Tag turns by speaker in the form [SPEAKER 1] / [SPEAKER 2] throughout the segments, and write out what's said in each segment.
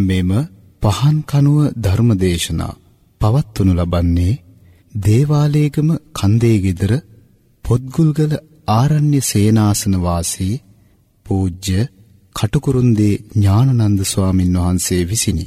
[SPEAKER 1] මෙම පහන් කනුව ධර්මදේශනා පවත්වනු ලබන්නේ දේවාලේගම කන්දේ গিදර පොත්ගුල්ගල ආරණ්‍ය සේනාසන වාසී පූජ්‍ය කටුකුරුන්දී ඥානනන්ද ස්වාමින් වහන්සේ විසිනි.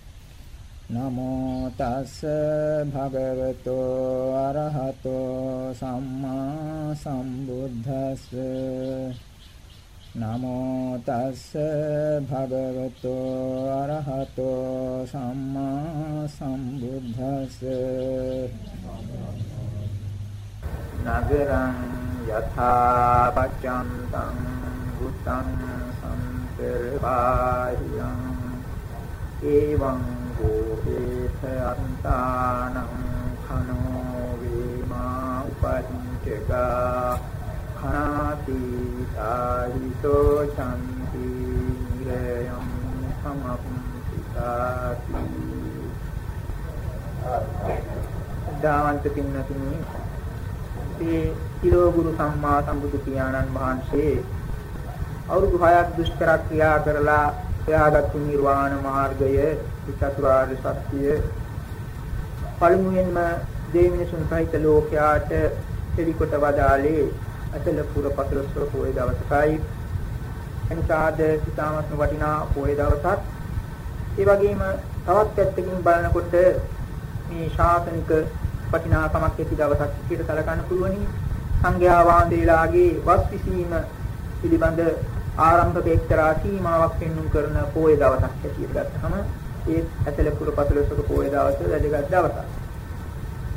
[SPEAKER 2] නමෝ තස් භගවතෝ අරහතෝ සම්මා සම්බුද්දස්ස නමෝ තස් භගවතෝ අරහතෝ සම්මා සම්බුද්දස්ස
[SPEAKER 3] නගරං යථා පච්ඡන්තං බුත්තං සම්පරපාහියං එවං ගෝපේත අන්තානං khano වේමා උපදින්චගා khනාති සාහිතෝ චන්ති නිරයං සමප්පිතාති දාවන්ත පින්නතුනි මේ කිලෝ ගුරු සම්මා සම්බුදු පියාණන් වහන්සේ අවුරුදු 6ක් දුෂ්කර ක්‍රියා කරලා එයාගත් නිර්වාණ මාර්ගය චතුරාර්ය සත්‍ය පළමුවෙන්ම දෙවිනිසුන් සහිත ලෝකයාට පිළිකොට වදාලේ අතල පුර පසළොස්වක පොයේ දවසකයි. එනිසාද ඉතාමත්ම වටිනා පොයේ දවසක්. ඒ වගේම තවත් පැත්තකින් බලනකොට මේ ශාසනික වටිනාකමක් ඇති දවසක් විදිහට සැලකන්න පුළුවනි. සංඝයා වහන්සේලාගේ වස් විසීම පිළිබඳ ආරම්භක එක්තරා සීමාවක් පෙන්වුම් කරන පොයේ දවසක් ඇටියට ගත්තහම ඒ ඇතල පුර පසළොස්වක පොයේ දවස වැදගත් දවසක්.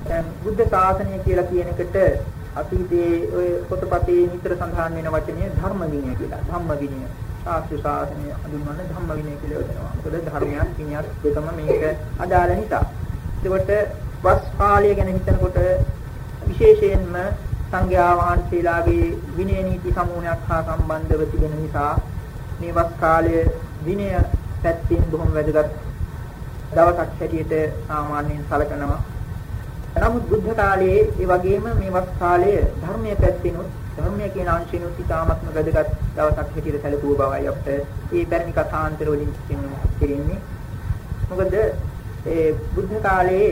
[SPEAKER 3] දැන් බුද්ධ ශාසනය කියලා කියන එකට අතීතයේ ඔය පොතපතේ නිතර සඳහන් වෙන වචනය ධර්ම විනය කියලා. ධම්ම විනය. ශාස්ත්‍රීය ශාසනය හඳුන්වන්නේ ධම්ම විනය කියලා යොදනවා. මොකද ධර්මයක් විනයක් දෙකම මේක අදාළ නිසා. ඒකට වස් කාලය ගැන හිතනකොට විශේෂයෙන්ම සංඝයා වහන්සේලාගේ විනය නීති සමූහයක් හා සම්බන්ධව තිබෙන නිසා මේ වස් කාලය විනය පැත්තෙන් බොහොම වැදගත් දවසක් හැටියට සාමාන්‍යයෙන් සැලකනවා. නමුත් බුද්ධ කාලයේ ඒ වගේම මේ වස් කාලය ධර්මයේ පැත්තෙනුත් ධර්මයේ කියන අංශිනුත් ඉතාමත්ම වැදගත් දවසක් හැටියට සැලකුව බවයි අපිට මේ පැරණි කථාන්තර වලින් කියන්නේ. මොකද ඒ බුද්ධ කාලයේ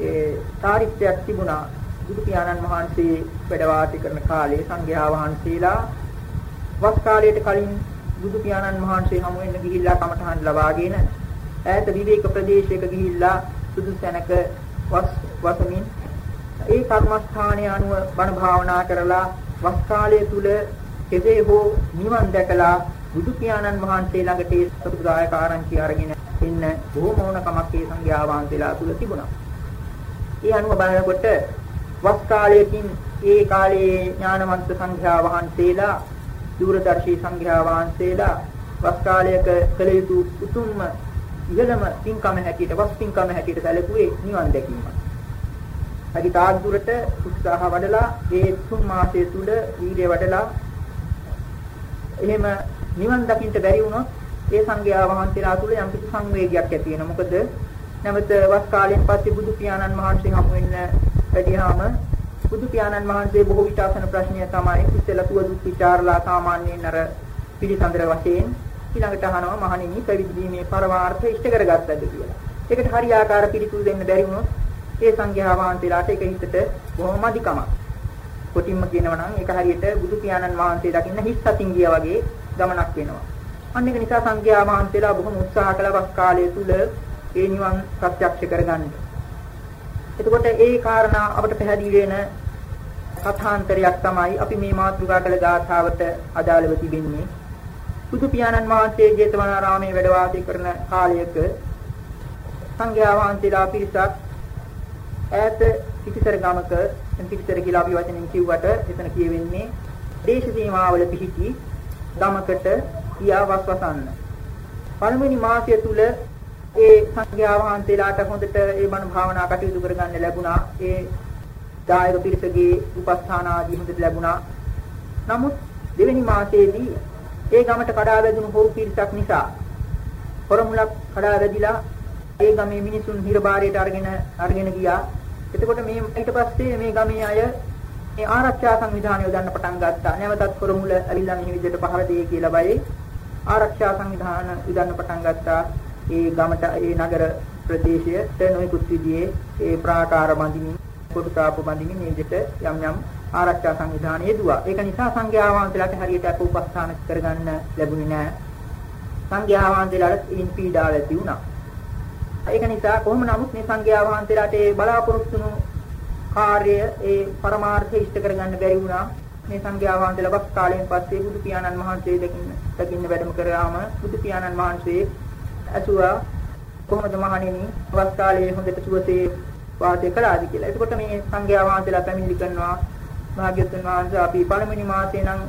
[SPEAKER 3] ඒ චාරිත්‍රයක් තිබුණා බුදු පියාණන් වහන්සේ වැඩ වාසය කරන කාලේ සංඝයා වහන්සේලා වස් කාලයට කලින් බුදු පියාණන් වහන්සේ හමු වෙන්න ගිහිල්ලා කමඨහන් ලබාගෙන ඈත විවේක ප්‍රදේශයක ගිහිල්ලා සුදුසු තැනක වස් වසමින් ඒ කර්මස්ථානයේ අනුව බණ භාවනා කරලා වස් කාලය තුල කෙසේ හෝ නිවන් දැකලා බුදු පියාණන් වහන්සේ ළඟට ඒ සතුටුදායක ආරංචි අරගෙන ඉන්න බොහොම ඕනකමක් ඒ සංඝයා වහන්සේලා තුල තිබුණා. ඒ අනුව බලනකොට වස් කාලයකින් ඒ කාලයේ ඥානවන්ත සංඝයා වහන්සේලා දූරදර්ශී සංඝයා වහන්සේලා වස් කාලයක කළ යුතු උතුම්ම ඉහළම පින්කම හැටියට වස් පින්කම හැටියට සැලකුවේ නිවන් දැකීම. හරි තාක් දුරට උත්සාහ වඩලා ඒ තුන් මාසය තුල වීර්ය වඩලා එහෙම නිවන් දකින්න බැරි වුණොත් ඒ සංඝයා වහන්සේලා තුල යම් කිසි සංවේගයක් ඇති වෙනවා. මොකද නැවත වස් කාලයෙන් පස්සේ බුදු පියාණන් වහන්සේ හමු වෙන්න වැඩියාම බුදු පියාණන් වහන්සේ බොහෝ විට අසන ප්‍රශ්නය තමයි ඉස්සෙල්ලා තුව දුක් විචාරලා සාමාන්‍යයෙන් අර පිළිසඳර වශයෙන් ඊළඟට අහනවා මහණෙනි පැවිදි වීමේ පරමාර්ථ ඉෂ්ට කරගත්තද කියලා. ඒකට හරියාකාර පිළිතුරු දෙන්න බැරි වුණොත් ඒ සංඝයා වහන්සේලාට ඒක හිතට බොහොම අධිකමක්. කොටින්ම කියනවා නම් ඒක හරියට බුදු පියාණන් වහන්සේ දකින්න හිස් සතින් ගියා වගේ ගමනක් වෙනවා. අන්න ඒක නිසා සංඝයා වහන්සේලා බොහොම උත්සාහ කළ වස් කාලය තුල ඒ නිවන් ප්‍රත්‍යක්ෂ කරගන්න. එතකොට ඒ කාරණා අපට පැහැදිලි වෙන කථාන්තරයක් තමයි අපි මේ මාතෘකා කළ ගාථාවට අදාළව තිබෙන්නේ. බුදු පියාණන් වහන්සේ ජේතවනාරාමයේ වැඩ වාසය කරන කාලයක සංඝයා වහන්සේලා පිරිසක් ඈත පිටිසර ගමක පිටිසර කියලා අපි වචනෙන් කිව්වට එතන කියවෙන්නේ දේශ සීමාවල පිහිටි ගමකට ගියා වස්වසන්න. පළවෙනි මාසය තුල ඒ සංඝයා වහන්සේලාට හොඳට ඒ බණ භාවනා කටයුතු කරගන්න ලැබුණා. ඒ දායක පිරිසගේ උපස්ථාන ආදී හොඳට ලැබුණා. නමුත් දෙවෙනි මාසයේදී ඒ ගමට කඩා වැදුණු හොරු පිරිසක් නිසා හොරමුලක් කඩා වැදිලා ඒ ගමේ මිනිසුන් හිරබාරයට අරගෙන අරගෙන ගියා. එතකොට මේ ඊට පස්සේ මේ ගමේ අය මේ ආරක්ෂා සංවිධානය යොදන්න පටන් ගත්තා. නැවතත් හොරමුල ඇවිල්ලා මේ විදිහට පහර දෙයි කියලා බයේ ආරක්ෂා සංවිධාන යොදන්න පටන් ගත්තා. ඒ ගමට ඒ නගර ප්‍රදේශයට නොයෙකුත් විදිහේ ඒ ප්‍රාකාර බඳිමින් කොටුතාපු බඳිමින් මේ විදිහට යම් යම් ආරක්ෂා සංවිධානය යෙදුවා. ඒක නිසා සංඝයා වහන්සේලාට හරියට අප උපස්ථාන කරගන්න ලැබුණේ නැහැ. සංඝයා වහන්සේලාට ඉන් පීඩාව ඇති වුණා. ඒක නිසා කොහොම නමුත් මේ සංඝයා වහන්සේලාට ඒ බලාපොරොත්තු වුණු කාර්යය ඒ පරමාර්ථය ඉෂ්ට කරගන්න බැරි වුණා. මේ සංඝයා වහන්සේලා වස් කාලයෙන් පස්සේ බුදු පියාණන් වහන්සේ දකින්න දකින්න වැඩම කරාම බුදු පියාණන් වහන්සේ ඇසුවා කොහොමද මහණෙනි වස් කාලයේ හොඳට සුවසේ වාසය කළාද කියලා. එතකොට මේ සංඝයා වහන්සේලා පැමිණිලි කරනවා භාග්‍යවතුන් වහන්සේ අපි පළවෙනි මාසේ නම්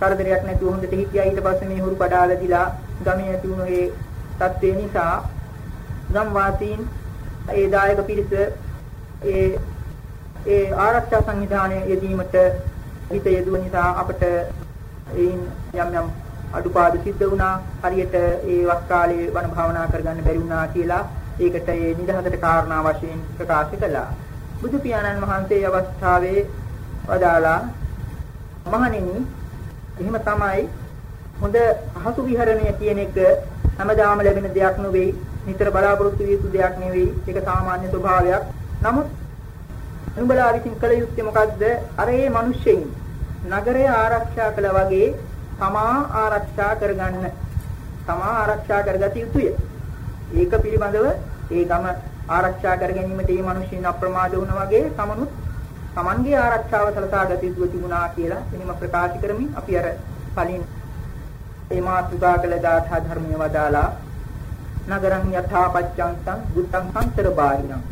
[SPEAKER 3] කරදරයක් නැතුව හොඳට හිටියා. ඊට පස්සේ මේ හුරු කඩාලදිලා ගමේ ඇති වුණු ඒ තත්ත්වේ නිසා ගම් වාසීන් ඒ දායක පිරිස ඒ ඒ ආරක්ෂා සංවිධානය යෙදීමට හිත යෙදුව නිසා අපට එයින් යම් යම් අඩුපාඩු සිද්ධ වුණා. හරියට ඒ වස් කාලේ වන භාවනා කරගන්න බැරි වුණා කියලා ඒකට ඒ නිදහසට කාරණා වශයෙන් ප්‍රකාශ කළා. බුදු පියාණන් වහන්සේ අවස්ථාවේ වදාලා මහණෙනි එහෙම තමයි හොඳ අහසු විහරණය කියන එක හැමදාම ලැබෙන දෙයක් නෙවෙයි නිතර බලාපොරොත්තු විය යුතු දෙයක් නෙවෙයි. ඒක සාමාන්‍ය ස්වභාවයක්. නමුත් නුඹලා විසින් කළ යුත්තේ මොකද්ද? අර ඒ මිනිස්සෙයින් නගරය ආරක්ෂා කළා වගේ තමා ආරක්ෂා කරගන්න. තමා ආරක්ෂා කරගත යුතුය. ඒක පිළිබඳව ඒ ගම ආරක්ෂා කර ගැනීමට මේ මිනිස්සුන් අප්‍රමාද වුණා වගේ තමනුත් Tamanගේ ආරක්ෂාව සලසා ගත යුතු තිබුණා කියලා එනිම ප්‍රකාශ කරමින් අපි අර කලින් ඒ මාතුකා කළ දාඨා ධර්මයේ වදාලා නගරං යථා පච්චංසං බුද්ධං සම්තර බාහිරං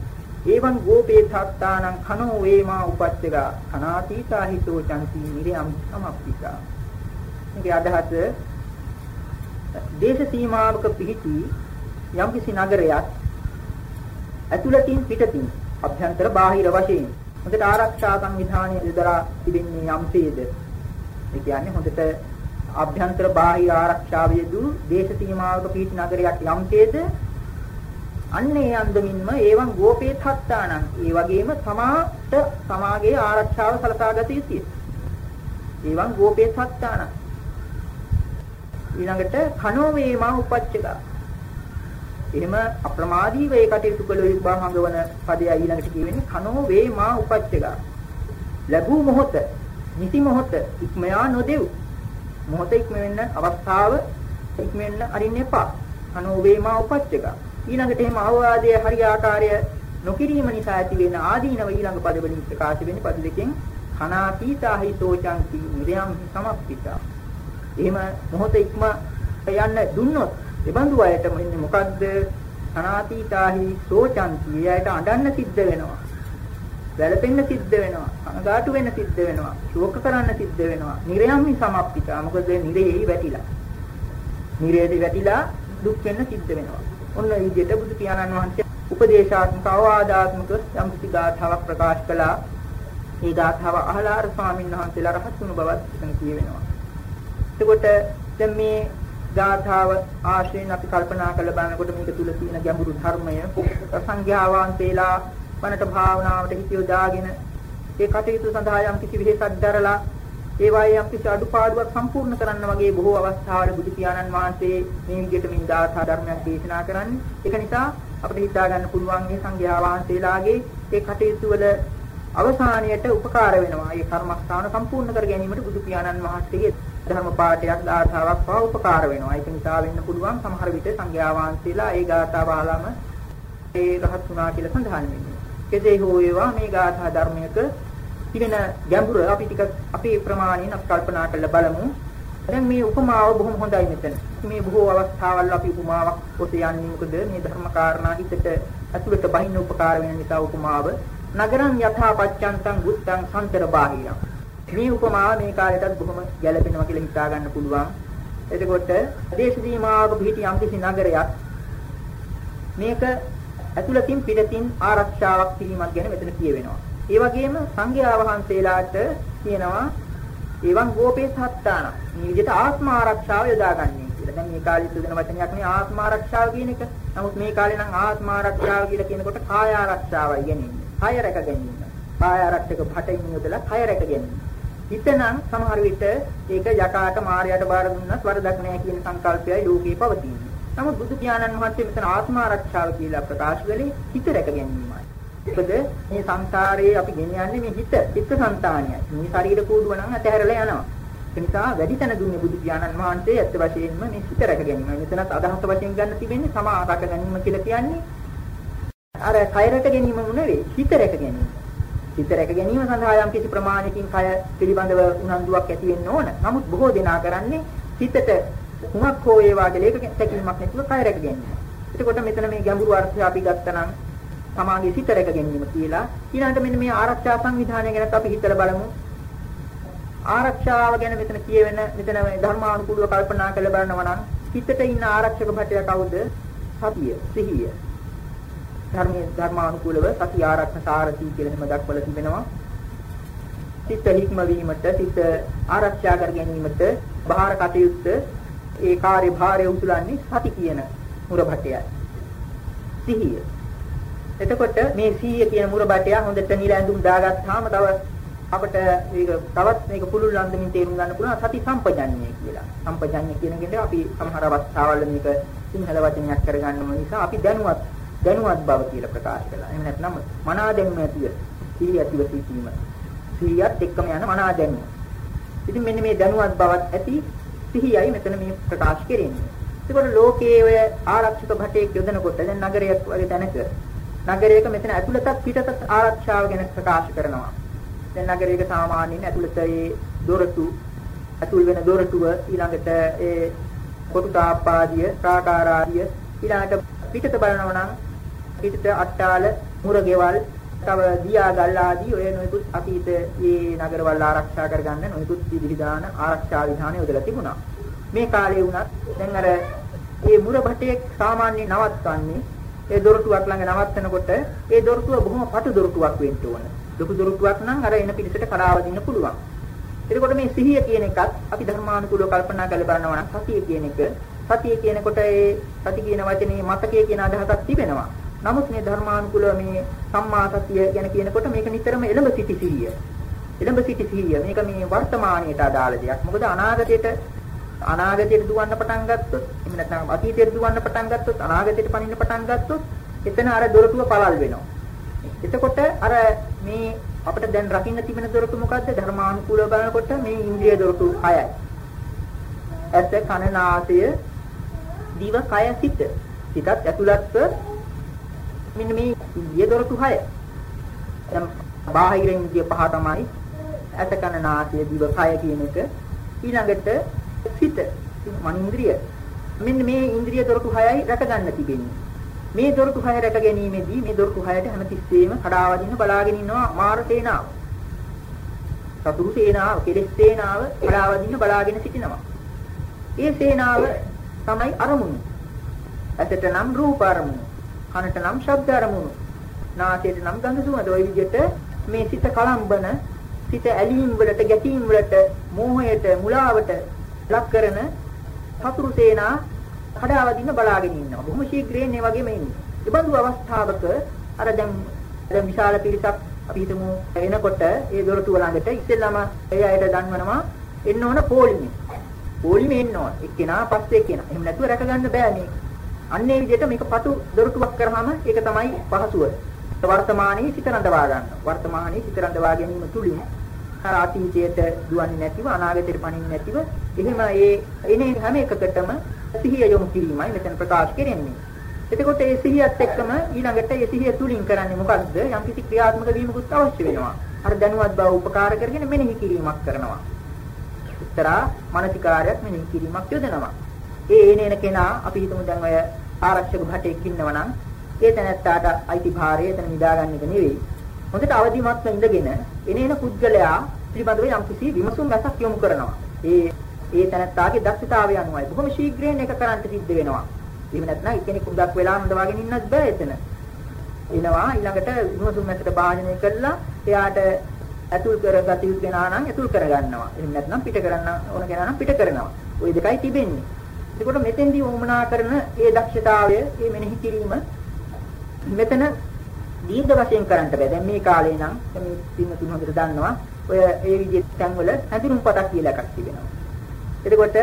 [SPEAKER 3] එවං ගෝපේ ථත්තානං khano වේමා උපච්චගා khනාතීතා හිතෝ චන්ති නිරයම් සමප්පිතා. මේකේ අදහස දේශ සීමාවක පිහිටි යම්කිසි නගරයක් ඇතුළතින් පිටතින් අභ්‍යන්තර බාහිර වශයෙන් හොඳට ආරක්ෂා සංවිධානය යොදලා තිබෙන්නේ යම්සේද ඒ කියන්නේ හොඳට අභ්‍යන්තර බාහිර ආරක්ෂාව යෙදුණු දේශ සීමාවක පිහිටි නගරයක් යම්සේද අන්නේ අන්දමින්ම ඒවන් ගෝපේ තත්තානං. ඒ වගේම සමාට සමාගේ ආරක්ෂාව සලසා ගත යුතුය. ඒවන් ගෝපේ තත්තානං. ඊළඟට කනෝ වේමා උපච්චක. එහෙම අප්‍රමාදීව ඒ කටයුතු කළ යුතු භාංගවන පදය ඊළඟට කියවෙන්නේ කනෝ වේමා උපච්චක ලැබූ මොහොත නිති මොහොත ඉක්මයා නොදෙව්. මොහොත ඉක්ම වෙන්න අවස්ථාව ඉක්ම වෙන්න අරින්න එපා. කනෝ වේමා උපච්චක ඊළඟට එහෙම අවවාදයේ හරියාකාරය නොකිරීම නිසා ඇති වෙන ආදීනව ඊළඟ පද වලින් ප්‍රකාශ වෙන්නේ පද දෙකෙන් කනාපීතාහි තෝචන්ති නිරයම් සමප්පිතා. එහෙම මොහොත ඉක්ම යන්න දුන්නොත් එබඳු අයට මෙන්න මොකද්ද? අනාතීතාහි සෝචන්ති එයාට අඬන්න සිද්ධ වෙනවා. වැළපෙන්න සිද්ධ වෙනවා. අනගාටු වෙන්න සිද්ධ වෙනවා. ශෝක කරන්න සිද්ධ වෙනවා. නිරයම්හි සමප්පිතා මොකද නිරේහි වැටිලා. නිරේදී වැටිලා දුක් වෙන්න සිද්ධ වෙනවා. ඔන්න ඒ විදිහට බුදු පියාණන් වහන්සේ උපදේශාත්මක අවවාදාත්මක යම් කිසි ගාථාවක් ප්‍රකාශ කළා. ඒ ගාථාව අහලා අර ස්වාමීන් වහන්සේලා රහත් වුණු බවත් එතන කියවෙනවා. එතකොට දැන් මේ ගාථාව ආශ්‍රයෙන් අපි කල්පනා කරලා බලනකොට මේක තුල තියෙන ගැඹුරු ධර්මය සංඝයා වහන්සේලා වනට භාවනාවට හිත යොදාගෙන ඒ කටයුතු සඳහා යම් කිසි විශේෂක් දරලා ඒ වායේ යම් කිසි අඩුපාඩුවක් සම්පූර්ණ කරන්න වගේ බොහෝ අවස්ථාවල බුදු පියාණන් වහන්සේ මේ විදිහට මේ ගාථා ධර්මයක් දේශනා කරන්නේ ඒක නිසා අපිට හිතා ගන්න පුළුවන් මේ සංඝයා වහන්සේලාගේ ඒ කටයුතු වල අවසානයට උපකාර වෙනවා. ඒ කර්මස්ථාන සම්පූර්ණ කර ගැනීමට බුදු පියාණන් වහන්සේගේ ධර්ම පාඨයක් ගාථාවක් පහ උපකාර වෙනවා. ඒක නිසා වෙන්න පුළුවන් සමහර විට සංඝයා වහන්සේලා ඒ ගාථාව අහලම ඒ රහත් වුණා කියලා සඳහන් වෙන්නේ. කෙසේ හෝ වේවා මේ ගාථා ධර්මයක තිබෙන ගැඹුර අපි ටික අපේ ප්‍රමාණයෙන් අපි කල්පනා කරලා බලමු. දැන් මේ උපමාව බොහොම හොඳයි මෙතන. මේ බොහෝ අවස්ථාවල් අපි උපමාවක් ඔසේ යන්නේ මොකද මේ ධර්ම කාරණා හිතට ඇතුළට බහින්න උපකාර වෙන නිසා උපමාව නගරං යථා පච්චන්තං බුත්තං සම්තර බාහිරං මේ උපමාව මේ කාලයටත් බොහොම ගැළපෙනවා කියලා හිතා ගන්න පුළුවන්. එතකොට දේශ සීමාවක පිහිටි යම්කිසි නගරයක් මේක ඇතුළතින් පිටතින් ආරක්ෂාවක් කිරීමක් ගැන මෙතන කියවෙනවා. ඒ වගේම සංඝයා වහන්සේලාට කියනවා එවන් ගෝපේ සත්තාන මේ විදිහට ආත්ම ආරක්ෂාව යොදාගන්නේ කියලා. දැන් මේ කාලේ සුදන වචනයක් නේ ආත්ම ආරක්ෂාව කියන එක. නමුත් මේ කාලේ නම් ආත්ම ආරක්ෂාව කියලා කියනකොට කාය ආරක්ෂාවයි කියන්නේ. කය රැක ගැනීම. කාය ආරක්ෂක භටයින් යොදලා කය රැක ගැනීම. හිතනම් සමහර විට ඒක යකාට මායයට බාර දුන්නත් වරදක් නැහැ කියන සංකල්පයයි ලෝකේ පවතින්නේ. නමුත් බුදු පියාණන් වහන්සේ මෙතන ආත්ම ආරක්ෂාව කියලා ප්‍රකාශ කළේ හිත රැක ගැනීමයි. මොකද මේ සංසාරයේ අපි ගෙනියන්නේ මේ හිත, චිත්ත සංතානියයි. මේ ශරීර කූඩුව නම් අතහැරලා යනවා. ඒ නිසා වැඩි තැන දුන්නේ බුදු පියාණන් වහන්සේ ඇත්ත වශයෙන්ම මේ හිත රැක ගැනීම. මෙතනත් අදහස වශයෙන් ගන්න තිබෙන්නේ සමා රැක ගැනීම කියලා කියන්නේ අර කය රැක ගැනීමම නෙවෙයි හිත රැක ගැනීම. හිත රැක ගැනීම සඳහා යම් කිසි ප්‍රමාණයකින් කය පිළිබඳව උනන්දුවක් ඇති වෙන්න ඕන. නමුත් බොහෝ දෙනා කරන්නේ හිතට කුමක් හෝ ඒ වාගේ ලේක තැකීමක් නැතුව කය රැක ගැනීම. එතකොට මෙතන මේ ගැඹුරු අර්ථය අපි ගත්තනම් සමාගයේ සිත රැක ගැනීම කියලා ඊළඟට මෙන්න මේ ආරක්ෂා සංවිධානය ගැන අපි හිතලා බලමු. ආරක්ෂාව ගැන මෙතන කියවෙන මෙතන ධර්මානුකූලව කල්පනා කරලා බලනවා නම් හිතට ඉන්න ආරක්ෂක භටය කවුද? සතිය, සිහිය. ධර්මයේ ධර්මානුකූලව සතිය ආරක්ෂක සාරති කියලා එහෙම දක්වලා තිබෙනවා. සිත හික්ම වීමට, සිත ආරක්ෂා කර ගැනීමට බාහිර කටයුත්ත ඒ කාර්ය භාරය උතුලන්නේ සති කියන මුර භටයයි. සිහිය. එතකොට මේ සිහිය කියන මුර භටය හොඳට නිල ඇඳුම් දාගත්තාම තව අපිට මේක තවත් මේක පුළුල් අන්දමින් තේරුම් ගන්න පුළුවන් සති සම්පජඤ්ඤය කියලා. සම්පජඤ්ඤය කියන එකෙන් අපි සමහර අවස්ථාවල මේක සිංහල වචනයක් කරගන්න නිසා අපි දැනුවත් දැනුවත් බව කියලා ප්‍රකාශ කළා. එහෙම නැත්නම් මනා දැනුම ඇතිව සිහිය ඇතිව සිටීම. සිහියත් එක්කම යන මනා දැනුම. ඉතින් මෙන්න මේ දැනුවත් බවත් ඇති සිහියයි මෙතන මේ ප්‍රකාශ කෙරෙන්නේ. ඒකට ලෝකයේ ඔය ආරක්ෂක භටයෙක් යොදනකොට දැන් නගරයක් වගේ තැනක නගරයක මෙතන ඇතුළතත් පිටතත් ආරක්ෂාව ගැන ප්‍රකාශ කරනවා. දැන් නගරයක සාමාන්‍යයෙන් ඇතුළත ඒ දොරටු ඇතුල් වෙන දොරටුව ඊළඟට ඒ කොටු තාප්පාදිය, ප්‍රාකාරාදිය ඊළඟට පිටත බලනවා නම් පිටත අට්ටාල, මුරගෙවල්, තව දියා ගල් ආදී ඔය නොයෙකුත් අතීත මේ නගරවල ආරක්ෂා කරගන්න නොයෙකුත් විධාන ආරක්ෂා විධාන යොදලා තිබුණා. මේ කාලේ වුණත් දැන් අර මේ මුර භටේ සාමාන්‍ය නවත්වන්නේ ඒ දොරටුවක් ළඟ නවත්තනකොට ඒ දොරටුව බොහොම පටු දොරටුවක් වෙන්න ඕන. ලොකු දොරටුවක් නම් අර එන පිටිසට කඩාවදින්න පුළුවන්. එතකොට මේ සිහිය කියන එකත් අපි ධර්මානුකූලව කල්පනා කරලා බලනවා නම් සතිය කියන එක සතිය කියනකොට ඒ සති කියන වචනේ මතකයේ කියන අදහසක් තිබෙනවා. නමුත් මේ ධර්මානුකූලව මේ සම්මා සතිය ගැන කියනකොට මේක නිතරම එළඹ සිටි සිහිය. එළඹ සිටි සිහිය මේක මේ වර්තමානයට අදාළ දෙයක්. මොකද අනාගතයට අනාගතයට දුවන්න පටන් ගත්තොත් එහෙම නැත්නම් අතීතයට දුවන්න පටන් ගත්තොත් අනාගතයට පනින්න පටන් ගත්තොත් එතන අර දොරටුව පළල් වෙනවා. එතකොට අර මේ අපිට දැන් රකින්න තිබෙන දොරටු මොකද්ද? ධර්මානුකූලව බලනකොට මේ ඉන්ද්‍රිය දොරටු 6යි. ඇස, කන, නාසය, දිව, කය, සිත. සිතත් ඇතුළත්ව මෙන්න මේ ඉන්ද්‍රිය දොරටු 6. දැන් බාහිර ඉන්ද්‍රිය පහ තමයි ඇස, කන, නාසය, දිව, කය කියන එක. ඊළඟට සිත, මනින්ද්‍රිය. මෙන්න මේ ඉන්ද්‍රිය දොරටු 6යි රැක ගන්න තිබෙන්නේ. මේ දොරටු හය රැක ගැනීමේදී මේ දොරටු හයට හැමතිස්සෙම කඩාවදින්න බලාගෙන ඉන්නවා මාර සේනාව. සතුරු සේනාව, කෙලෙස් සේනාව කඩාවදින්න බලාගෙන සිටිනවා. ඒ සේනාව තමයි අරමුණු. ඇසට නම් රූප අරමුණු, කනට නම් ශබ්ද අරමුණු, නාසයට නම් ගඳ සුවඳ. ওই විදිහට මේ සිත කලම්බන, සිත ඇලීම් වලට, ගැටීම් වලට, මෝහයට, මුලාවට ලක් කරන සතුරු සේනා කඩාවදින්න බලාගෙන ඉන්නවා. බොහොම ශීඝ්‍රයෙන් මේ වගේම ඉන්නේ. ඒ බඳු අවස්ථාවක අර දැන් දැන් විශාල පිරිසක් අපි හිතමු එනකොට ඒ දොරටුව ළඟට ඉස්සෙල්ලාම ඒ අයට දන්වනවා එන්න ඕන පොලිමේ. පොලිමේ එන්න ඕන. එක්කෙනා පස්සේ එක්කෙනා. එහෙම නැතුව රැක ගන්න බෑ මේක. අන්නේ විදිහට මේක පතු දොරටුවක් කරාම ඒක තමයි පහසුව. වර්තමානයේ සිත රඳවා ගන්න. වර්තමානයේ සිත රඳවා ගැනීම තුලින් අර අතීතයට දුවන්නේ නැතිව අනාගතයට පණින්නේ නැතිව එහෙම ඒ එනේ හැම එකකටම සිහිය යොමු කිරීමයි මෙතන ප්‍රකාශ කෙරෙන්නේ. එතකොට ඒ සිහියත් එක්කම ඊළඟට ඒ සිහිය තුලින් කරන්නේ මොකද්ද? යම් කිසි ක්‍රියාත්මක වීමකුත් අවශ්‍ය වෙනවා. අර දැනුවත් බව උපකාර කරගෙන මෙනෙහි කිරීමක් කරනවා. එක්තරා මානසිකාරයක් මෙනෙහි කිරීමක් යොදනවා. ඒ එනේන කෙනා අපි හිතමු දැන් ඔය ආරක්ෂක භටෙක් ඉන්නවා නම් ඒ තැනත්තාට අයිති භාරය එතන නිදාගන්න එක නෙවෙයි. හොඳට අවදිමත්ව ඉඳගෙන එනේන පුද්ගලයා පිළිබඳව යම් කිසි විමසුම් රසක් යොමු කරනවා. ඒ ඒ තැනත්තාගේ දක්ෂතාවය අනුවයි. බොහොම ශීඝ්‍රයෙන් ඒක කරන්න සිද්ධ වෙනවා. එහෙම නැත්නම් කෙනෙක් උදක් වෙලා හඳවාගෙන ඉන්නත් බෑ එතන. එනවා ඊළඟට විමසුම් මැසට භාජනය කළා එයාට ඇතුල් කරගත යුතු කෙනා නම් ඇතුල් කරගන්නවා. එහෙම නැත්නම් පිට කරන්න ඕන කෙනා නම් පිට කරනවා. ওই දෙකයි තිබෙන්නේ. එතකොට මෙතෙන්දී වමනා කරන ඒ දක්ෂතාවය, ඒ මෙනෙහි කිරීම මෙතන දීර්ඝ වශයෙන් කරන්න බෑ. දැන් මේ කාලේ නම් මේ පින්න තුන හොඳට දන්නවා. ඔය ඒ විදිහේ තැන්වල හැඳුනුම් පතක් කියලා එකක් තිබෙනවා. එතකොට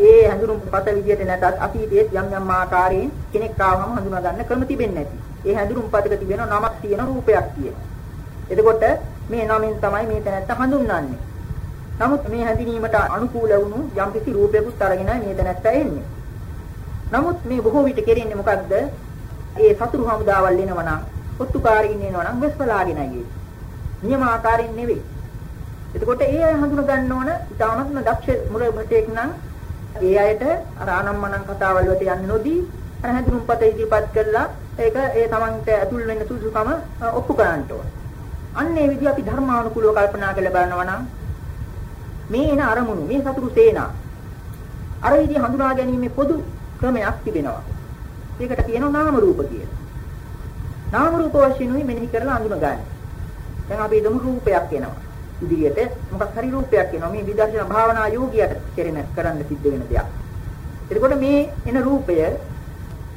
[SPEAKER 3] ඒ හැඳුනුම්පත විදියට නැතත් අතීතයේ යම් යම් ආකාරයෙන් කෙනෙක් ආවම හඳුනා ගන්න ක්‍රම තිබෙන්නේ නැති. ඒ හැඳුනුම්පතක තිබෙන නමක් තියෙන රූපයක් තියෙනවා. එතකොට මේ නමින් තමයි මේ තැනත්ත හඳුන්වන්නේ. නමුත් මේ හැඳිනීමට අනුකූල වුණු යම් කිසි රූපයකුත් අරගෙන මේ තැනත්ත එන්නේ. නමුත් මේ බොහෝ විට කෙරෙන්නේ මොකද්ද? ඒ සතුරු හමුදාවල් එනවනම්, ඔත්තුකාරීන් එනවනම් වෙස්පලාගෙනයි ඒ. නියම ආකාරයෙන් නෙවෙයි. එතකොට ඒ අය හඳුන ගන්න ඕන ඉතාමත්ම දක්ෂ මුරබටෙක් නම් ඒ අයට අර ආනම්මනම් කතාවල් වලට යන්නේ නොදී අර හැඳුනුම්පත ඉදිරිපත් කරලා ඒක ඒ තමන්ට ඇතුල් වෙන්න සුදුසුකම ඔප්පු කරන්න ඕන. අන්න ඒ විදිහ අපි ධර්මානුකූලව කල්පනා කරලා බලනවා නම් මේ එන අරමුණු මේ සතුරු සේනා අර විදිහ හඳුනා ගැනීමේ පොදු ක්‍රමයක් තිබෙනවා. ඒකට කියනවා නාම රූප කියලා. නාම රූප වශයෙන් උයි මෙනෙහි කරලා අඳුන ගන්න. දැන් අපි හිතමු රූපයක් එනවා. ඉදිරියට මොකක් හරි රූපයක් එනවා. මේ විදර්ශනා භාවනා යෝගියට කෙරෙන කරන්න සිද්ධ වෙන දෙයක්. එතකොට මේ එන රූපය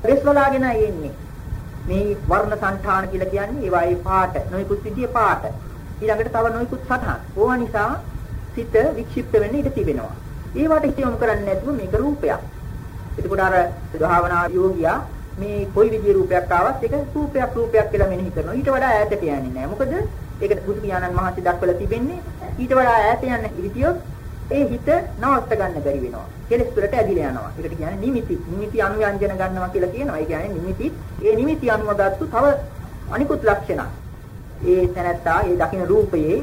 [SPEAKER 3] රෙස්වලාගෙන එන්නේ. මේ වර්ණ සංඨාන කියලා කියන්නේ ඒවායේ පාට, නොයිකුත් විදිය පාට. ඊළඟට තව නොයිකුත් සටහන්. ඕවා නිසා සිත වික්ෂිප්ත වෙන්න ඉඩ තිබෙනවා. ඒවට හිත යොමු කරන්නේ නැතුව මේක රූපයක්. එතකොට අර භාවනා යෝගියා මේ කොයි විදිහේ රූපයක් ආවත් ඒක රූපයක් රූපයක් කියලා මෙනෙහි කරනවා. ඊට වඩා ඈතට යන්නේ නැහැ. මොකද ඒක බුදු පියාණන් වහන්සේ දක්වලා තිබෙන්නේ ඊට වඩා ඈත යන්න ඉරිතියොත් ඒ හිත නවත්ත ගන්න බැරි වෙනවා. කෙලස් වලට ඇදිලා යනවා. ඒකට කියන්නේ නිමිති. නිමිති අනුයන්ජන ගන්නවා කියලා කියනවා. ඒ කියන්නේ නිමිති ඒ නිමිති අනුවගත්තු තව අනිකුත් ලක්ෂණ. ඒ තැනත්තා ඒ දකින්න රූපයේ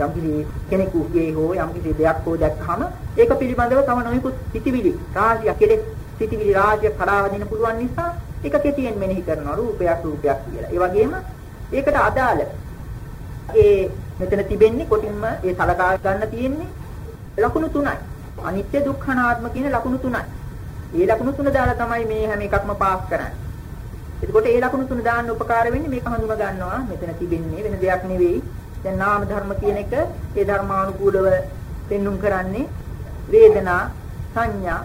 [SPEAKER 3] යම්කිසි කෙනෙකුගේ හෝ යම්කිසි දෙයක් හෝ දැක්කම ඒක පිළිබඳව තම නොයෙකුත් සිටිවිලි රාශිය කෙලෙස් සිටිවිලි රාශිය කඩාවදින්න පුළුවන් නිසා ඒක කෙටියෙන් මෙනෙහි කරනවා රූපයක් රූපයක් කියලා. ඒ වගේම ඒකට අදාළ ඒ මෙතන තිබෙන්නේ කොටින්ම ඒ සලකා ගන්න තියෙන්නේ ලකුණු තුනයි. අනිත්‍ය දුක්ඛ අනාත්ම කියන ලකුණු තුනයි. මේ ලකුණු තුන දාලා තමයි මේ හැම එකක්ම පාස් කරන්නේ. එතකොට ඒ ලකුණු තුන දාන්න උපකාර වෙන්නේ මේක හඳුනා ගන්නවා. මෙතන තිබෙන්නේ වෙන දෙයක් නෙවෙයි. දැන් නාම ධර්ම කියන එක ඒ ධර්මානුකූලව පෙන්눔 කරන්නේ වේදනා, සංඥා,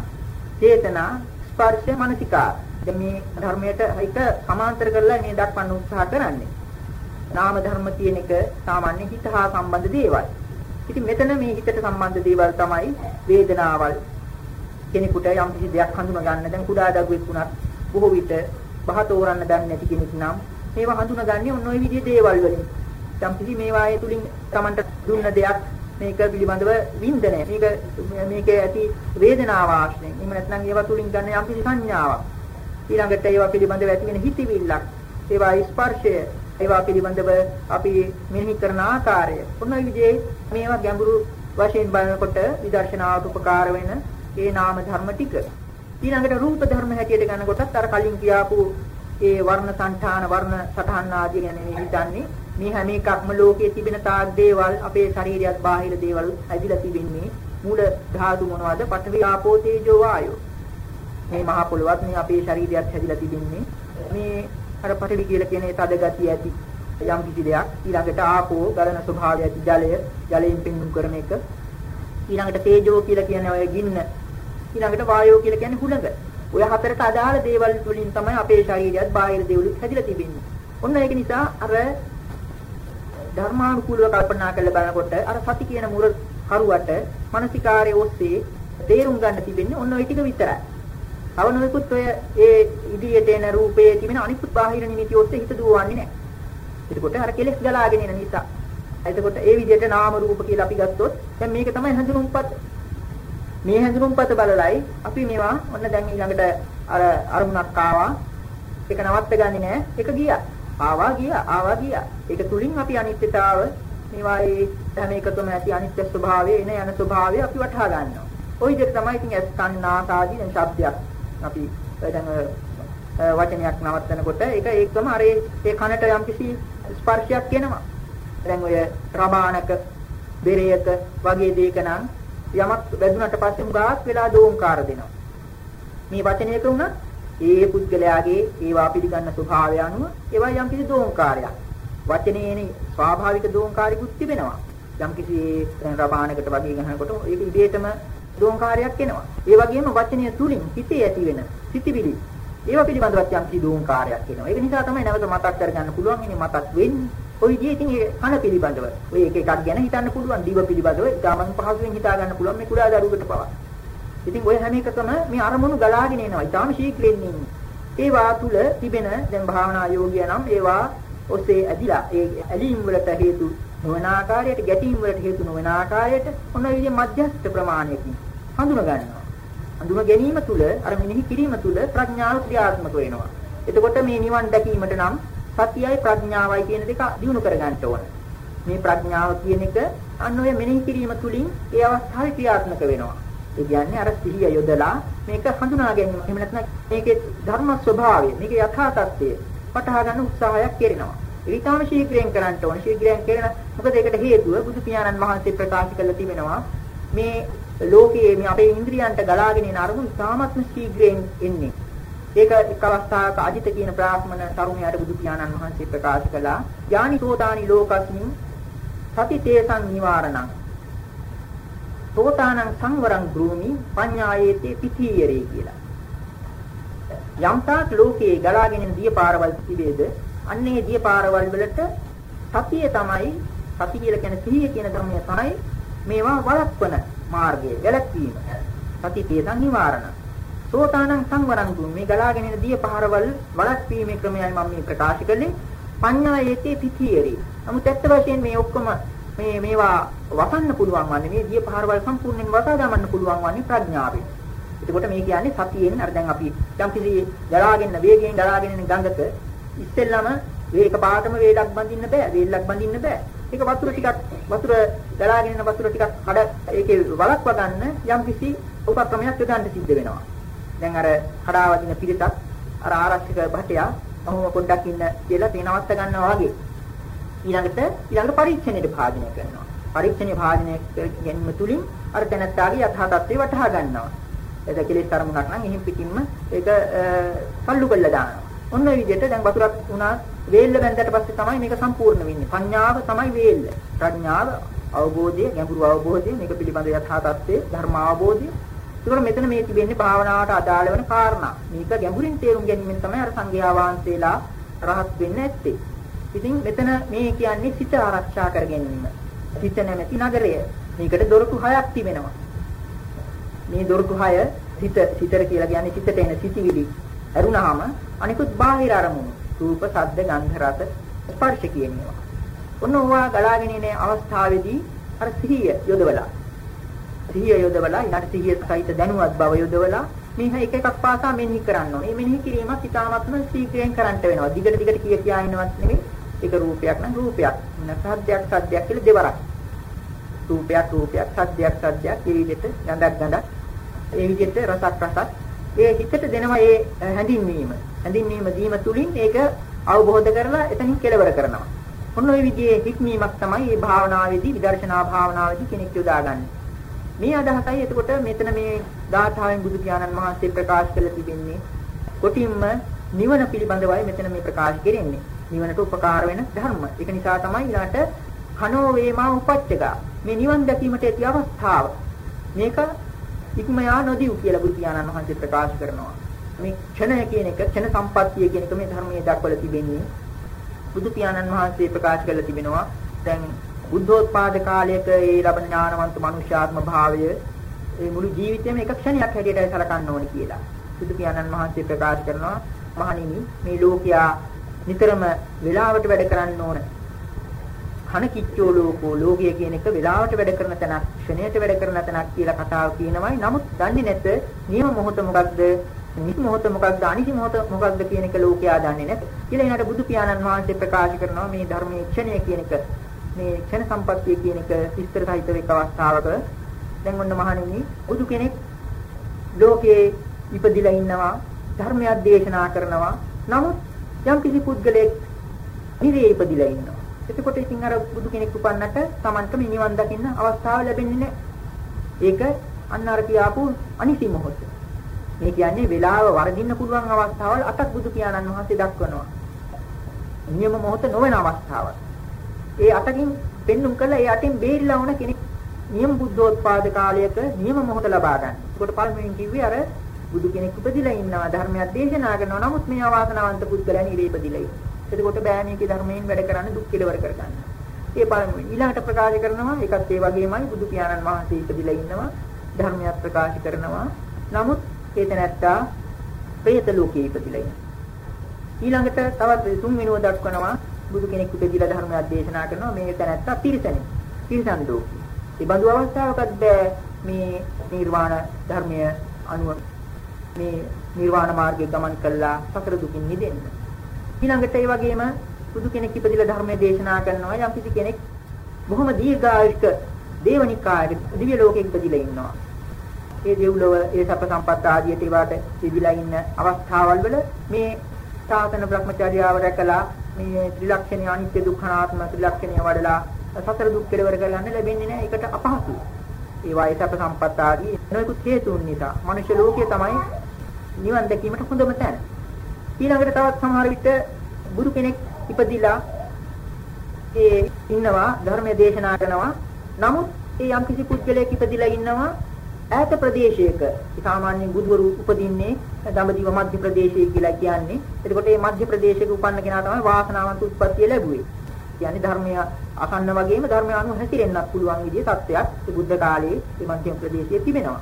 [SPEAKER 3] චේතනා, ස්පර්ශ, මනසිකාර. දැන් මේ ධර්මයට එක සමාන්තර කරලා මේ දක්වන්න උත්සාහ කරන්නේ. නාම ධර්ම කියන එක සාමාන්‍ය හිත හා සම්බන්ධ දේවල්. ඉතින් මෙතන මේ හිතට සම්බන්ධ දේවල් තමයි වේදනාවල්. කෙනෙකුට යම් කිසි දෙයක් හඳුනා ගන්න දැන් කුඩා දරුවෙක් වුණත් බොහෝ විට බහ තෝරන්න දන්නේ නැති කෙනෙක් නම් මේවා හඳුනාගන්නේ ඔන්න ඔය විදිහේ දේවල් වලින්. යම් කිසි මේවායේ තුලින් Tamanට දුන්න දෙයක් මේක පිළිබඳව වින්දනය. මේක මේකේ ඇති වේදනාව ආශ්‍රයෙන්. එහෙම නැත්නම් ඒවා තුලින් ගන්න යම් කිසි සංඥාවක්. ඊළඟට ඒවා පිළිබඳව ඇති වෙන හිතවිල්ලක්. ඒවා ස්පර්ශය ඒවා පිළිබඳව අපි මෙනෙහි කරන ආකාරය ඔන්න ඔය විදිහේ මේවා ගැඹුරු වශයෙන් බලනකොට විදර්ශනාවට උපකාර වෙන ඒ නාම ධර්ම ටික ඊළඟට රූප ධර්ම හැටියට ගන්නකොටත් අර කලින් කියාපු ඒ වර්ණ සංඨාන වර්ණ සටහන් ආදී ගැන මේ හිතන්නේ මේ හැම එකක්ම ලෝකයේ තිබෙන තාක් දේවල් අපේ ශරීරයත් බාහිර දේවල් ඇදිලා තිබෙන්නේ මූල ධාතු මොනවද? පඨවි ආපෝ තේජෝ වායෝ. මේ මහ පොළොවත් මේ අපේ ශරීරයත් හැදිලා තිබෙන්නේ. මේ අර පඨවි කියලා කියන ඒ තද ගතිය ඇති යම් කිසි දෙයක්. ඊළඟට ආපෝ ගලන ස්වභාවය ඇති ජලය ජලයෙන් පෙන්වු කරන එක. ඊළඟට තේජෝ කියලා කියන්නේ ඔය ගින්න. ඊළඟට වායෝ කියලා කියන්නේ හුළඟ. ඔය හතරට අදාළ දේවල් වලින් තමයි අපේ ශරීරයත් බාහිර දේවලුත් හැදිලා තිබෙන්නේ. ඔන්න ඒක නිසා අර ධර්මානුකූලව කල්පනා කරලා බලනකොට අර සති කියන මුර කරුවට මානසිකාරයේ ඔස්සේ තේරුම් ගන්න තිබෙන්නේ ඔන්න ඔය ටික විතරයි තව නොයෙකුත් ඔය ඒ ඉදිරියට එන රූපයේ තිබෙන අනිකුත් බාහිර නිමිති ඔස්සේ හිත දුවන්නේ නැහැ. එතකොට අර කෙලෙස් ගලාගෙන එන නිසා. එතකොට ඒ විදිහට නාම රූප කියලා අපි ගත්තොත් දැන් මේක තමයි හඳුනුම්පත්. මේ හඳුනුම්පත බලලයි අපි මේවා ඔන්න දැන් ඊළඟට අර අරමුණක් ආවා. ඒක නවත්ත ගන්නේ නැහැ. ඒක ගියා. ආවා ගියා. ආවා ගියා. ඒක තුලින් අපි අනිත්‍යතාව මේවා ඒ හැම එකතම ඇති අනිත්‍ය ස්වභාවය එන යන ස්වභාවය අපි වටහා ගන්නවා. ওই විදිහට තමයි ඉතින් ඇස් කන් නාස ආදී දැන් ශබ්දයක් අපි දැන් වචනයක් නවත්තනකොට ඒක ඒකම අර ඒ කනට යම්කිසි ස්පර්ශයක් එනවා. දැන් ඔය රබානක බෙරයක වගේ දෙයක නම් යමක් වැදුනට පස්සේ උගාක් වෙලා දෝංකාර දෙනවා. මේ වචනයක වුණත් ඒ පුද්ගලයාගේ ඒවා පිළිගන්න ස්වභාවය අනුව ඒවා යම්කිසි දෝංකාරයක්. වචනයේනේ ස්වාභාවික දෝංකාරිකුත් තිබෙනවා. යම්කිසි රබානකට වගේ ගහනකොට ඒක ඉබේටම දෝංකාරයක් එනවා. ඒ වගේම වචනය තුලින් හිතේ ඇති වෙන සිතිවිලි ඒවා පිළිබඳවත් යම් කි දෝංකාරයක් එනවා. ඒක නිසා තමයි නැවත මතක් කරගන්න පුළුවන් ඉන්නේ මතක් වෙන්නේ. ඔය විදිහේ ඉතින් ඒ කන පිළිබඳව ඔය එක එකක් ගැන හිතන්න පුළුවන්. දිව පිළිබඳව ඉතාමත් පහසුවෙන් හිතා ගන්න පුළුවන් මේ කුඩා දරුවෙකුට පවා. ඉතින් ඔය හැම එකකම මේ අරමුණු ගලාගෙන එනවා. ඉතාම ශීක්‍රයෙන් ඉන්නේ. ඒවා තුල තිබෙන දැන් භාවනා යෝගිය නම් ඒවා ඔස්සේ ඇදිලා ඒ ඇලීම් වලට හේතු නොවන ආකාරයට ගැටීම් වලට හේතු නොවන ආකාරයට ඔන්න විදිහේ මධ්‍යස්ථ ප්‍රමාණයකින් හඳුන ගන්නවා. හඳුන ගැනීම තුළ අර මෙනෙහි කිරීම තුළ ප්‍රඥාව ක්‍රියාත්මක වෙනවා. එතකොට මේ නිවන් දැකීමට නම් සතියයි ප්‍රඥාවයි කියන දෙක දිනු කර ගන්න ඕන. මේ ප්‍රඥාව කියන එක අන්න ඔය මෙනෙහි කිරීම තුළින් ඒ අවස්ථාවේ ක්‍රියාත්මක වෙනවා. ඒ කියන්නේ අර සිහිය යොදලා මේක හඳුනා ගැනීම. එහෙම නැත්නම් මේකේ ධර්ම ස්වභාවය, මේකේ යථා තත්ත්වය වටහා ගන්න උත්සාහයක් කෙරෙනවා. ඊටාම ශීඝ්‍රයෙන් කරන්න ඕන. ශීඝ්‍රයෙන් කරන මොකද ඒකට හේතුව බුදු පියාණන් වහන්සේ ප්‍රකාශ කළ තිබෙනවා මේ ලෝකයේ මේ අපේ ඉන්ද්‍රියන්ට ගලාගෙන එන අරමුණු සාමත්ම ශීඝ්‍රයෙන් එන්නේ. ඒක එක් අවස්ථාවක අජිත කියන බ්‍රාහ්මණ තරුණයාට බුදු පියාණන් වහන්සේ ප්‍රකාශ කළා. යානි සෝතානි ලෝකස්මින් සති තේසං නිවාරණං. සෝතානං සංවරං ග්‍රූමි පඤ්ඤායේතේ පිථීයරේ කියලා. යම්තාක් ලෝකයේ ගලාගෙන එන දිය පාරවල් තිබේද? අන්නේ දිය පාරවල් වලට සතිය තමයි සති කියලා කියන සිහිය කියන ධර්මය තමයි මේවා වළක්වන මාර්ගය වැළැක්වීම. සති තේසං නිවාරණ. සෝතානං සංවරං දුන් මේ ගලාගෙන එන දිය පාරවල් වළක්වීමේ ක්‍රමයයි මම මේ ප්‍රකාශ කළේ. පඤ්ඤායේතේ පිථීයරේ නමුත් ඇත්ත වශයෙන් මේ ඔක්කොම මේ මේවා වසන්න පුළුවන් වන්නේ මේ දිය පාරවල් සම්පූර්ණයෙන් වසා දමන්න පුළුවන් වන්නේ ප්‍රඥාවෙන්. එතකොට මේ කියන්නේ සතියෙන් අර දැන් අපි යම් කිසි ගලාගෙන වේගයෙන් ගලාගෙන යන ගඟක ඉස්සෙල්ලාම මේ එක පාටම වේලක් බඳින්න බෑ වේලක් බඳින්න බෑ. ඒක වතුර ටිකක් වතුර ගලාගෙන යන වතුර ටිකක් කඩ ඒකේ වලක්ව ගන්න යම් කිසි උපක්‍රමයක් යොදන්න සිද්ධ වෙනවා. දැන් අර කඩාවදින පිරිසක් අර ආරක්ෂක භටයා අහුම පොඩ්ඩක් ඉන්න කියලා තේනවත්ත ගන්නවා වගේ. ඊළඟට ඊළඟ පරීක්ෂණයට භාජනය කරනවා පරීක්ෂණයේ භාජනය ගැනීම තුලින් අර තැනත්තාගේ යථා තත්ත්වය වටහා ගන්නවා ඒක කෙලෙස් අරමුණක් නම් එහෙන් පිටින්ම ඒක සල්ලු කරලා දානවා. ඔන්න ඔය විදිහට දැන් වතුරක් උනා වේල්ල බැඳලා පස්සේ තමයි මේක සම්පූර්ණ වෙන්නේ. ප්‍රඥාව තමයි වේල්ල. ප්‍රඥාව අවබෝධය, ගැඹුරු අවබෝධය, මේක පිළිබඳ යථා තත්ත්වයේ ධර්ම අවබෝධය. ඒකෝර මෙතන මේ තිබෙන්නේ භාවනාවට අදාළ වෙන කාරණා. මේක ගැඹුරින් තේරුම් ගැනීමෙන් තමයි අර සංඝයා වහන්සේලා රහත් වෙන්නේ නැත්තේ. ඉතින් මෙතන මේ කියන්නේ සිත ආරක්ෂා කර ගැනීම. සිත නැමැති නගරය. මේකට දොරටු හයක් තිබෙනවා. මේ දොරටු 6 සිත සිතර කියලා කියන්නේ සිතට එන සිතිවිලි ඇරුණාම අනිකුත් බාහිර අරමුණු රූප, ශබ්ද, ගන්ධ, රස, ස්පර්ශ කියනවා. ඔන්න ඕවා ගලාගෙන එන අවස්ථාවේදී අර සිහිය යොදවලා සිහිය යොදවලා ඊට සිහිය සහිත දැනුවත් බව යොදවලා මේ එක එකක් පාසා මෙනෙහි කරන්න ඕනේ. මේ මෙනෙහි කිරීමත් ඉතාමත්ම ශීඝ්‍රයෙන් කරන්න වෙනවා. දිගට දිගට කිය කියා ඉන්නවත් නෙමෙයි. ඒක රූපයක් නම් රූපයක්. නැත්නම් සද්දයක් සද්දයක් කියලා දෙවරක්. රූපයක් රූපයක් සද්දයක් සද්දයක් ඒ විදිහට ගඳක් ගඳක්. ඒ විදිහට රසක් රසක්. ඒ හිතට දෙනවා ඒ හැඳින්වීම. හැඳින්වීම දීම තුලින් ඒක අවබෝධ කරලා එතනින් කෙලවර කරනවා. ඔන්න ඔය විදිහේ හික්මීමක් තමයි මේ භාවනාවේදී විදර්ශනා භාවනාවේදී කෙනෙක් යොදාගන්නේ. මේ අදහසයි එතකොට මෙතන මේ ධාතාවෙන් බුදු පියාණන් වහන්සේ ප්‍රකාශ කළ තිබෙන්නේ. කොටින්ම නිවන පිළිබඳවයි මෙතන මේ ප්‍රකාශ කෙරෙන්නේ. නිවනට උපකාර වෙන ධර්ම ඒක නිසා තමයි ඊළාට කනෝ වේමා උපච්චගා මේ නිවන් දැකීමට ඇති අවස්ථාව. මේක ඉක්ම යා නොදීව් කියලා බුදු පියාණන් වහන්සේ ප්‍රකාශ කරනවා. මේ ක්ෂණය කියන එක ක්ෂණ සම්පත්තිය කියන එක මේ ධර්මයේ දක්වලා තිබෙන්නේ. බුදු පියාණන් වහන්සේ ප්‍රකාශ කරලා තිබෙනවා. දැන් බුද්ධෝත්පාද කාලයක ඒ ලබන ඥානවන්ත මනුෂ්‍යාත්ම භාවය ඒ මුළු ජීවිතේම එක ක්ෂණයක් හැටියටයි සලකන්න ඕනේ කියලා. බුදු පියාණන් වහන්සේ ප්‍රකාශ කරනවා මහණෙනි මේ ලෝකයා නිතරම වේලාවට වැඩ කරන්න ඕන. කන කිච්චෝ ලෝකෝ ලෝකය කියන එක වෙලාවට වැඩ කරන තැනක් ක්ෂණයට වැඩ කරන තැනක් කියලා කතාව කියනවායි නමුත් දන්නේ නැත නියම මොහොත මොකක්ද? නිසි මොහොත මොකක්ද? අනිසි මොහොත මොකක්ද කියන එක ලෝකයා දන්නේ නැත කියලා එනට බුදු පියාණන් වහන්සේ ප්‍රකාශ කරනවා මේ ධර්මයේ ක්ෂණය කියන එක. මේ ක්ෂණ සම්පත්තිය කියන එක විස්තර සහිතව එක් අවස්ථාවක. දැන් ඔන්න මහණෙනි බුදු කෙනෙක් ලෝකයේ ඉපදිලා ඉන්නවා ධර්මයක් දේශනා කරනවා. නමුත් යම් කිසි පුද්ගලයෙක් නිරේ ඉපදිලා ඉන්නවා එතකොට ඉතින් අර බුදු කෙනෙක් උපන්නට Tamanට මේ නිවන් දකින්න අවස්ථාව ලැබෙන්නේ නැහැ. ඒක අන්න අර කියාපු අනිසි මොහොත. මේ කියන්නේ වෙලාව වරදින්න පුළුවන් අවස්ථාවල් අටක් බුදු පියාණන් වහන්සේ දක්වනවා. නියම මොහොත නොවන අවස්ථාවල්. ඒ අටකින් පෙන්눔 කළා ඒ අටින් බේරිලා වුණ කෙනෙක් නියම බුද්ධෝත්පාද කාලයක නියම මොහොත ලබා ගන්න. ඒකට පළමුවෙන් කිව්වේ අර බුදු කෙනෙක් උපදිලා ඉන්නවා ධර්මයක් දේශනා කරනවා. නමුත් මේ අවාසනාවන්ත පුද්ගලයන් ඉරේ ඉපදිලා ඉන්නවා. එතකොට බෑ මේකේ ධර්මයෙන් වැඩ කරන්න දුක් කෙලවර කරගන්න. ඒ පළමුවෙන් ඊළඟට ප්‍රකාශ කරනවා ඒකත් ඒ වගේමයි බුදු පියාණන් වහන්සේ ඉපදිලා ඉන්නවා ධර්මයක් ප්‍රකාශ කරනවා. නමුත් ඒ තැනැත්තා പ്രേත ලෝකයේ ඉපදිලා ඉන්නවා. ඊළඟට තවත් තුන්වෙනිව දක්වනවා බුදු කෙනෙක් ඉපදිලා ධර්මයක් දේශනා කරනවා මේ තැනැත්තා තිරිසනෙ. තිරිසන් ලෝකේ. ඒ බඳු අවස්ථාවකත් බෑ මේ නිර්වාණ ධර්මය අනුව මේ නිර්වාණ මාර්ගයේ ගමන් කළා සතර දුකින් මිදෙන්න. ඊළඟට ඒ වගේම බුදු කෙනෙක් ඉපදිලා ධර්මයේ දේශනා කරනවා යම් කිසි කෙනෙක් බොහොම දීර්ඝායුෂ දේවනිකායක දිව්‍ය ලෝකෙක ඉපදිලා ඉන්නවා. ඒ දෙව්ලොව ඒ සප සම්පත් ආදියට ඒවට තිබිලා ඉන්න අවස්ථාවල් වල මේ සාසන බ්‍රහ්මචර්යාව රැකලා මේ ත්‍රිලක්ෂණීය අනිත්‍ය දුක්ඛනාත්ම ත්‍රිලක්ෂණීය වඩලා සතර දුක් කෙලවර කරගන්න ලැබෙන්නේ නැහැ. ඒකට අපහසුයි. ඒ වයස අප සම්පත් ආදී නොයෙකුත් හේතුන් නිසා මනුෂ්‍ය ලෝකයේ තමයි නිවන් දැකීමට හොඳම තැන. ඊළඟට තවත් සමහර විට බුදු කෙනෙක් ඉපදිලා ඒ ඉන්නවා ධර්මයේ දේශනා කරනවා. නමුත් ඒ යම්කිසි පුද්ගලයෙක් ඉපදිලා ඉන්නවා ඈත ප්‍රදේශයක. සාමාන්‍යයෙන් බුදුවරු උපදින්නේ දඹදිව මධ්‍ය ප්‍රදේශයේ කියලා කියන්නේ. එතකොට මේ මධ්‍ය ප්‍රදේශයක උපන්න කෙනා තමයි වාසනාවන්ත උත්පත්තිය ලැබුවේ. කියන්නේ ධර්මය අසන්න වගේම ධර්මය අනුව හැසිරෙන්නත් පුළුවන් විදිහේ තත්ත්වයක් මේ බුද්ධ කාලයේ මේ මධ්‍ය ප්‍රදේශයේ තිබෙනවා.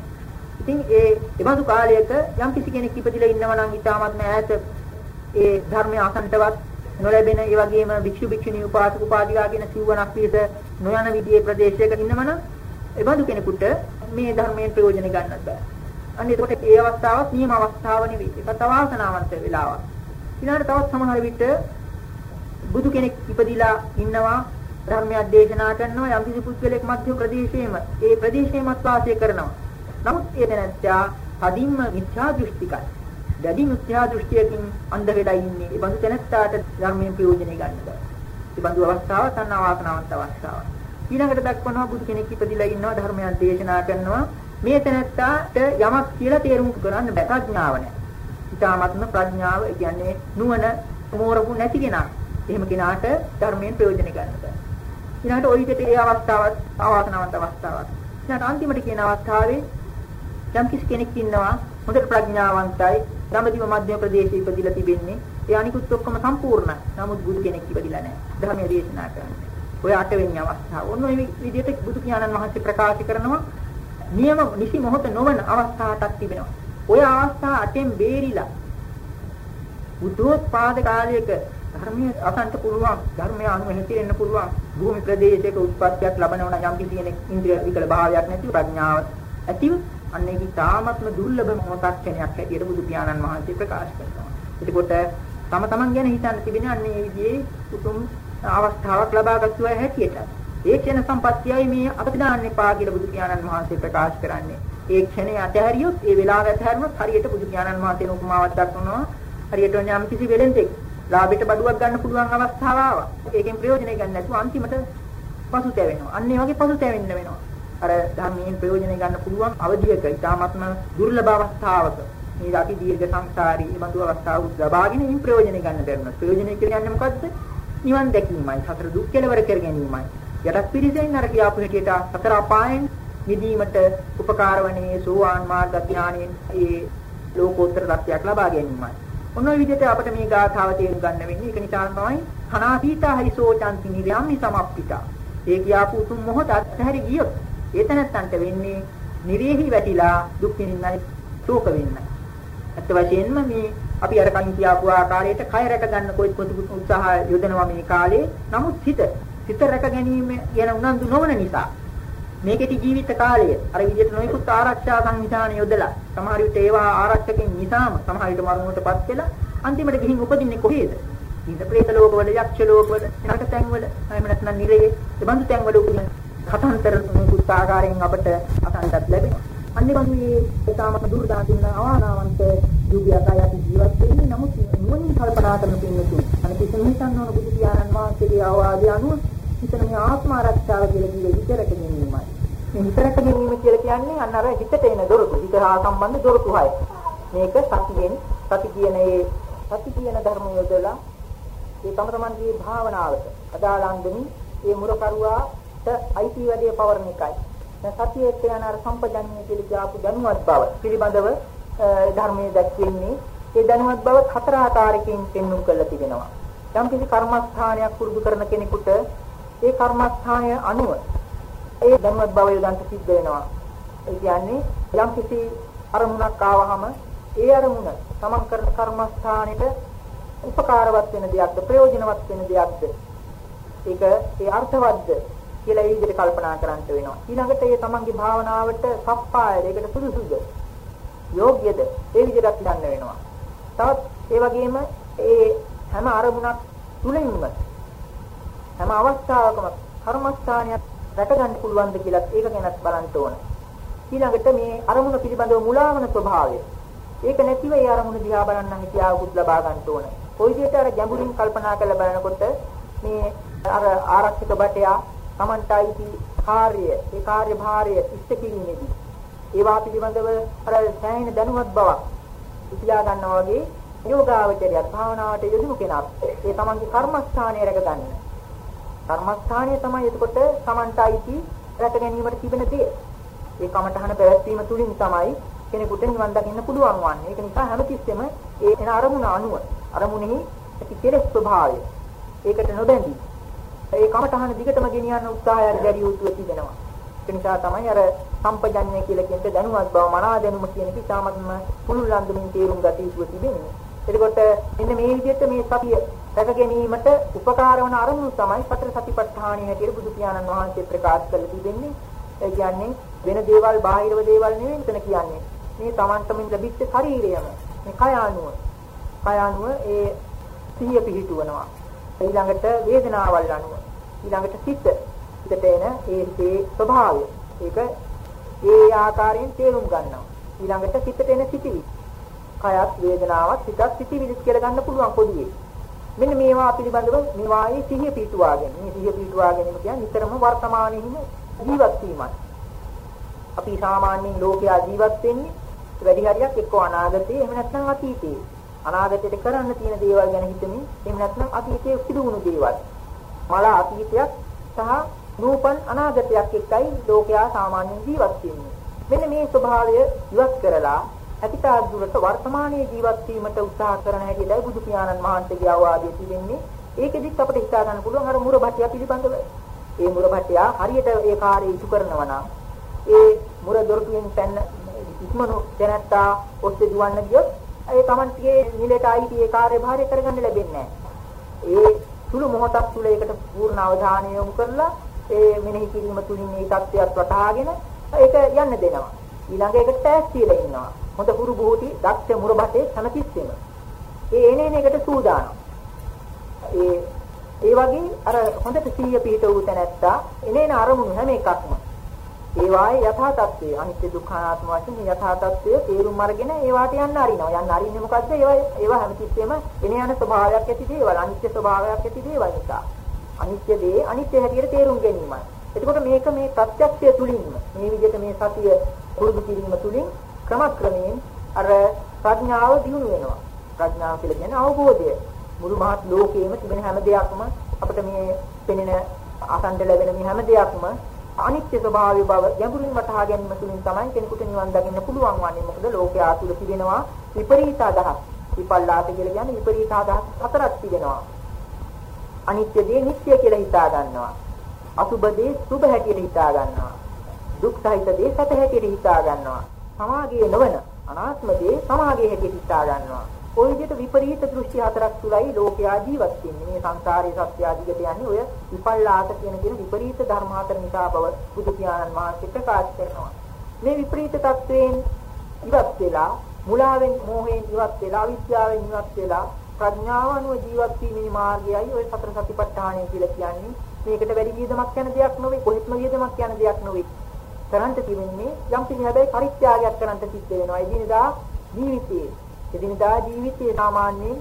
[SPEAKER 3] ඉතින් ඒ එබඳු කාලයක යම් කිසි කෙනෙක් ඉපදිලා ඉන්නවා නම් ඊටමත් ඈත ඒ ධර්මය අසන්නටවත් නොලැබෙන ඒ වගේම භික්ෂු භික්ෂුණී උපාසක උපාදිකා කියන සිව්වනක් පිට නොයන විදිහේ ප්‍රදේශයක ඉන්නවනම් එබඳු කෙනෙකුට මේ ධර්මයෙන් ප්‍රයෝජන ගන්නත් බෑ. අන්න එතකොට ඒ අවස්ථාවත් නියම අවස්ථාව නෙවෙයි. ඒක තවාසනාවන්ත වෙලාවක්. ඊළඟට තවත් සමහර විට බුදු කෙනෙක් ඉපදිලා ඉන්නවා ධර්මයක් දේශනා කරනවා යම් කිසි පුද්ගලෙක් මධ්‍ය ප්‍රදේශයේම ඒ ප්‍රදේශයේමත් වාසය කරනවා. නමුත් ඒ දැනත්තා කදින්ම මිත්‍යා දෘෂ්ටිකයි. දැඩි මිත්‍යා දෘෂ්ටියකින් අන්ධ වෙලා ඉන්නේ. ඒ බඳු තැනත්තාට ධර්මයෙන් ප්‍රයෝජනෙ ගන්න බෑ. ඒ බඳු අවස්ථාව තන වාසනාවන්ත අවස්ථාවක්. ඊළඟට දක්වනවා බුදු කෙනෙක් ඉපදිලා ඉන්නවා ධර්මයක් දේශනා කරනවා. මේ තැනත්තාට යමක් කියලා තේරුම් ගන්න බෑ ප්‍රඥාව නැහැ. ඊටාත්ම ප්‍රඥාව කියන්නේ නුවණ මෝරපු නැති කෙනා. එහෙම කෙනාට ධර්මයෙන් ප්‍රයෝජන ගන්න බෑ. ඊළඟට ওই විදිහට ඒ අවස්ථාවත් ආවාසනාවන්ත අවස්ථාවක්. ඊළඟට අන්තිමට කියන අවස්ථාවේ යම් කිසි කෙනෙක් ඉන්නවා හොඳට ප්‍රඥාවන්තයි ධම්මදිව මධ්‍යම ප්‍රදේශයේ ඉපදිලා තිබෙන්නේ. ඒ අනිකුත් ඔක්කොම සම්පූර්ණ. නමුත් බුදු කෙනෙක් ඉපදිලා නැහැ. ධර්මයේ දේශනා කරන්නේ. ඔය අටවෙනි අවස්ථාව. ඔන්න ඔය විදිහට බුදු පියාණන් වහන්සේ ප්‍රකාශ කරනවා නියම නිසි මොහොත නොවන අවස්ථාවක් තිබෙනවා. ඔය අවස්ථා අටෙන් බේරිලා බුද්ධෝත්පාද කාලයක ධර්මයේ අසන්ත පුළුවන් ධර්මයේ අනුව හැසිරෙන්න පුළුවන් භූමි ප්‍රදේශයක උත්පත්තියක් ලබනවා නම් යම් කිසි කෙනෙක් ඉන්ද්‍රිය විකල භාවයක් නැතිව ප්‍රඥාව ඇතිව අන්න ඒක තාමත්ම දුර්ලභ මොහොතක් කෙනයක් හැටියට බුදු පියාණන් වහන්සේ ප්‍රකාශ කරනවා. එතකොට තම තමන් ගැන හිතන්න තිබෙන අන්න ඒ විදිහේ උතුම් අවස්ථාවක් ලබාගත්තු අය හැටියට. ඒ ක්ෂණ සම්පත්තියයි මේ අපිට දාන්න එපා කියලා බුදු පියාණන් වහන්සේ ප්‍රකාශ කරන්නේ. ඒ ක්ෂණය අතහැරියොත් ඒ වෙලාව අතහැරුණොත් හරියට බුදු පියාණන් වහන්සේ උපමාවක් දක්වනවා. හරියට යම් කිසි වෙලෙන්තෙක් ලාභයට බඩුවක් ගන්න පුළුවන් අවස්ථාව ආවා. ඒකෙන් ප්‍රයෝජනය ගන්න නැතුව අන්තිමට පසුතැවෙනවා. අන්න ඒ වගේ පසුතැවෙන්න වෙනවා. අර ධර්මයෙන් ප්‍රයෝජන ගන්න පුළුවන් අවධියක ඊටාත්ම දුර්ලභ අවස්ථාවක මේ අපි දීර්ඝ සංසාරී මේ බඳු අවස්ථාවක් ලබාගෙන ඉන් ප්‍රයෝජන ගන්න බැරිනවා. ප්‍රයෝජනය කියන්නේ මොකද්ද? නිවන් දැකීමයි. සතර දුක් කෙලවර කර ගැනීමයි. යටත් පිරිසෙන් අර කියාපු හැටියට සතර අපායන් මිදීමට උපකාර වන්නේ සෝවාන් මාර්ග ඥානයෙන් ඒ ලෝකෝත්තර ලක්ෂයක් ලබා ගැනීමයි. ඔන්න ඔය විදිහට අපිට මේ ගාථාව තේරුම් ගන්න වෙන්නේ. ඒක නිසා තමයි හනාපීතා හරිසෝ චන්ති නිරයම්නි සමප්පිතා. ඒ කියාපු උතුම් මොහොත අත්හැරි ගියොත් ඒතනත්තන්ට වෙන්නේ නිරේහි වැටිලා දුක් විඳින්නයි ශෝක වෙන්නයි. අත් වශයෙන්ම මේ අපි අර කලින් කියාපු ආකාරයට කය රැක ගන්න කොයි පොදු උත්සාහ යොදනවා මේ කාලේ. නමුත් හිත හිත රැක ගැනීම යන උනන්දු නොවන නිසා මේකෙටි ජීවිත කාලය අර විදිහට නොයෙකුත් ආරක්ෂා සංවිධාන යොදලා සමහර විට ඒවා ආරක්ෂකෙන් නිසාම සමහර විට මරණයටපත් වෙලා අන්තිමට ගිහින් උපදින්නේ කොහේද? ඊට ප්‍රේත ලෝකවල යක්ෂ ලෝකවල නරක තැන්වල එහෙම නැත්නම් නිරයේ ඒ බඳු තැන්වල උපදින කතාන්තර කුත් ආකාරයෙන් අපට අසන්නත් ලැබෙනවා. අන්නේ වගේ ඒතාමත් දුර්දාසින්න අවානාවන්ත යුගයක අපි ජීවත් වෙන්නේ නමුත් නුවණින් කල්පනා කරන පින්නතුන්. අනිත් කිසිම හිතන්න ඕන බුදු පියාණන් වහන්සේගේ ආවාදය අනුව හිතන මේ ආත්ම ආරක්ෂාව කියලා කියේ විතරක ගැනීමයි. මේ විතරක ගැනීම කියලා කියන්නේ අන්න අර හිතට එන දොරටු. හිත හා සම්බන්ධ දොරටු හය. මේක සතියෙන් සති කියන ඒ සති කියන ධර්මය යොදලා ඒ තම තමන්ගේ භාවනාවට අදාළංගමින් ඒ මුරකරුවා අයිති වැඩේ පවරන එකයි. දැන් සතියේ යන අර සම්පජන්‍ය කියලා කියපු දැනුවත් බව පිළිබඳව ධර්මයේ දැක්වෙන්නේ ඒ දැනුවත් බව හතර ආකාරයකින් පෙන්වුම් කරලා තිබෙනවා. යම් කිසි කර්මස්ථානයක් පුරුදු කරන කෙනෙකුට ඒ කර්මස්ථානය අනුව ඒ දැනුවත් බව යොදන්න සිද්ධ වෙනවා. ඒ කියන්නේ යම් කිසි අරමුණක් ආවහම ඒ අරමුණ තමන් කරන කර්මස්ථානෙට උපකාරවත් වෙන දෙයක්ද ප්‍රයෝජනවත් වෙන දෙයක්ද ඒක ඒ අර්ථවත්ද කියලා ඒ විදිහට කල්පනා කරන්න වෙනවා. ඊළඟට ඒ තමන්ගේ භාවනාවට සප්පායද ඒකට සුදුසුද? යෝග්‍යද? ඒ විදිහට ගන්න වෙනවා. තවත් ඒ වගේම ඒ හැම අරමුණක් තුලින්ම හැම අවස්ථාවකම කර්මස්ථානයක් රැකගන්න පුළුවන්ද කියලා ඒක ගැනත් බලන්න ඕන. ඊළඟට මේ අරමුණ පිළිබඳව මුලාවන ස්වභාවය. ඒක නැතිව ඒ අරමුණ දිහා බලන්න හිතියාවකුත් ලබා ගන්න ඕන. කොයි විදිහට අර ගැඹුරින් කල්පනා කරලා බලනකොට මේ අර ආරක්ෂක බටයා Tamanට අයිති කාර්ය ඒ කාර්ය භාරය ඉෂ්ට කිරීමේදී ඒවා පිළිබඳව අර සෑහෙන දැනුවත් බවක් ඉතිලා ගන්නවා වගේ යෝගාවචරයත් භාවනාවට යෙදුණු කෙනා ඒ තමන්ගේ කර්මස්ථානය රැකගන්න. කර්මස්ථානය තමයි එතකොට තමන්ට අයිති රැක ගැනීමට තිබෙන දේ. ඒ කමඨහන පැවැත්වීම තුලින් තමයි කෙනෙකුට නිවන් දකින්න පුළුවන් වන්නේ. ඒක නිසා හැමතිස්සෙම ඒ එන අරමුණ අනුව අරමුණෙහි ඇති කෙලෙස් ස්වභාවය ඒකට නොබැඳී ඒ කමඨහන දිගටම ගෙනියන්න උත්සාහයක් දැරිය යුතුව තිබෙනවා. ඒ නිසා තමයි අර සම්පජඤ්ඤය කියලා කියන දැනුවත් බව මනා දැනුම කියන එක ඉතාමත්ම පුළුල් අන්දමින් තේරුම් ගත යුතුව තිබෙන්නේ. එතකොට මෙන්න මේ විදිහට මේ සතිය රැක ගැනීමට උපකාර වන අරමුණු තමයි සතර සතිපට්ඨානය හැටියට බුදු පියාණන් වහන්සේ ප්‍රකාශ කරලා තිබෙන්නේ. ඒ කියන්නේ වෙන දේවල් බාහිරව දේවල් නෙවෙයි මෙතන කියන්නේ. මේ Tamanටම ලැබිච්ච ශරීරයම මේ කය අනුව කය අනුව ඒ සිහිය පිහිටුවනවා. ඊළඟට වේදනාවල් අනුව ඊළඟට සිත සිතට එන ඒ හිතේ ස්වභාවය. ඒක ඒ ආකාරයෙන් තේරුම් ගන්නවා. ඊළඟට සිතට එන සිටිවි. කයත් වේදනාවත් සිතත් සිටිවිලිත් කියලා ගන්න පුළුවන් පොදුවේ. මෙන්න මේවා පිළිබඳව මේවායේ සිහිය පිටුවාගෙන මේ සිහිය පිටුවාගෙන කියන්නේ නිතරම වර්තමානයේම ජීවත් වීමයි. අපි සාමාන්‍යයෙන් ලෝකයා ජීවත් වෙන්නේ වැඩි හරියක් එක්ක අනාගතේ එහෙම නැත්නම් අතීතේ. අනාගතයට කරන්න තියෙන දේවල් ගැන හිතමින් එහෙම නැත්නම් අතීතයේ සිදු වුණු දේවල්. මල අතීතයක් සහ නූපන් අනාගතයක් එක්කයි ලෝකයා සාමාන්‍යයෙන් ජීවත් වෙන්නේ. මෙන්න මේ ස්වභාවය ඉවත් කරලා හැකිතා දුරට වර්තමානයේ ජීවත් වීමට උත්සාහ කරන හැටියි බුදු පියාණන් වහන්සේගේ අවවාදය තිබෙන්නේ. ඒකෙදිත් අපිට හිතා ගන්න පුළුවන් අර මුරභට්ටිය පිළිබඳව. ඒ මුරභට්ටිය හරියට ඒ කාර්යය ඉටු කරනවා නම් ඒ මුර දොරටුවෙන් පැන්න ඉක්මනු දැනත්තා ඔස්සේ දුවන්න ගියොත් ඒ Tamanගේ නිලයට ආයිති ඒ කාර්යභාරය කරගන්න ලැබෙන්නේ ඒ සුළු මොහොතක් තුළ ඒකට පූර්ණ අවධානය යොමු කරලා ඒ මෙනෙහි කිරීම තුලින් මේ தත්ත්වයක් වටහාගෙන ඒක යන්න දෙනවා. ඊළඟ එකට ටැස් කියලා ඉන්නවා. හොඳ පුරු බෝටි දක්ෂ මුරබටේ හැමතිස්සෙම. ඒ එනේන එකට සූදානම්. ඒ ඒ වගේ අර හොඳට සීය පිහිට වූ තැනැත්තා එනේන අරමුණු හැම එකක්ම ඒවායේ යථා තත්ත්වය අනිත්‍ය දුක්ඛ අනාත්ම වශයෙන් මේ යථා තත්ත්වය තේරුම් අරගෙන ඒවාට යන්න අරිනවා. යන්න අරින්නේ මොකද්ද? ඒවා ඒවා හැමතිස්සෙම එන යන ස්වභාවයක් ඇති දේවල්, අනිත්‍ය ස්වභාවයක් ඇති දේවල් නිසා. අනිත්‍ය දේ අනිත්‍ය හැටියට තේරුම් ගැනීමයි. එතකොට මේක මේ ප්‍රත්‍යක්ෂය තුලින්ම මේ විදිහට මේ සතිය පුරුදු කිරීම තුලින් ක්‍රමක්‍රමයෙන් අර ප්‍රඥාව දියුණු වෙනවා. ප්‍රඥාව කියලා කියන්නේ අවබෝධය. මුළු මහත් ලෝකයේම තිබෙන හැම දෙයක්ම අපිට මේ පෙනෙන අසන්න ලැබෙන මේ හැම දෙයක්ම අනිත්‍ය ස්වභාවය බව ගැඹුරින් වටහා ගැනීම තුළින් තමයි කෙනෙකුට නිවන් දකින්න පුළුවන් වන්නේ. මොකද ලෝකයා තුල තිබෙනවා විපරීත අදහස්. විපල්ලාස කියලා කියන්නේ විපරීත අදහස් හතරක් තිබෙනවා. අනිත්‍ය දේ නිත්‍ය කියලා හිතා ගන්නවා. අසුබ දේ සුබ හැටියට හිතා ගන්නවා. දුක් සහිත දේ සැප හැටියට හිතා ගන්නවා. සමාගයේ නොවන අනාත්ම දේ සමාගයේ හැටියට හිතා ගන්නවා. ওই විදිහට විපරීත දෘෂ්ටි හතරක් තුලයි ලෝකයා ජීවත් වෙන්නේ. මේ සංසාරයේ සත්‍ය ආදිගට යන්නේ ඔය විපල්ලාස කියන කියන විපරීත ධර්ම හතර නිසා බව බුදු පියාණන් වහන්සේ ප්‍රකාශ කරනවා. මේ විපරීත தත්වයෙන් ඉවත් වෙලා මුලාවෙන් මෝහයෙන් ඉවත් වෙලා විද්‍යාවෙන් ඉවත් වෙලා ප්‍රඥාව අනුව ජීවත් වීමේ මාර්ගයයි ওই සතර සතිපට්ඨානය කියලා කියන්නේ. මේකට වැඩි විදමක් යන දෙයක් නෙවෙයි, කොහෙත්ම විදමක් යන දෙයක් නෙවෙයි. කරන්ට තිබෙන්නේ යම් කිසි හැබැයි පරිත්‍යාගයක් කරන්ට සිද්ධ වෙනවා. ඒ දිනදා ජීවිතයේ එදිනදා ජීවිතයේ සාමාන්‍යයෙන්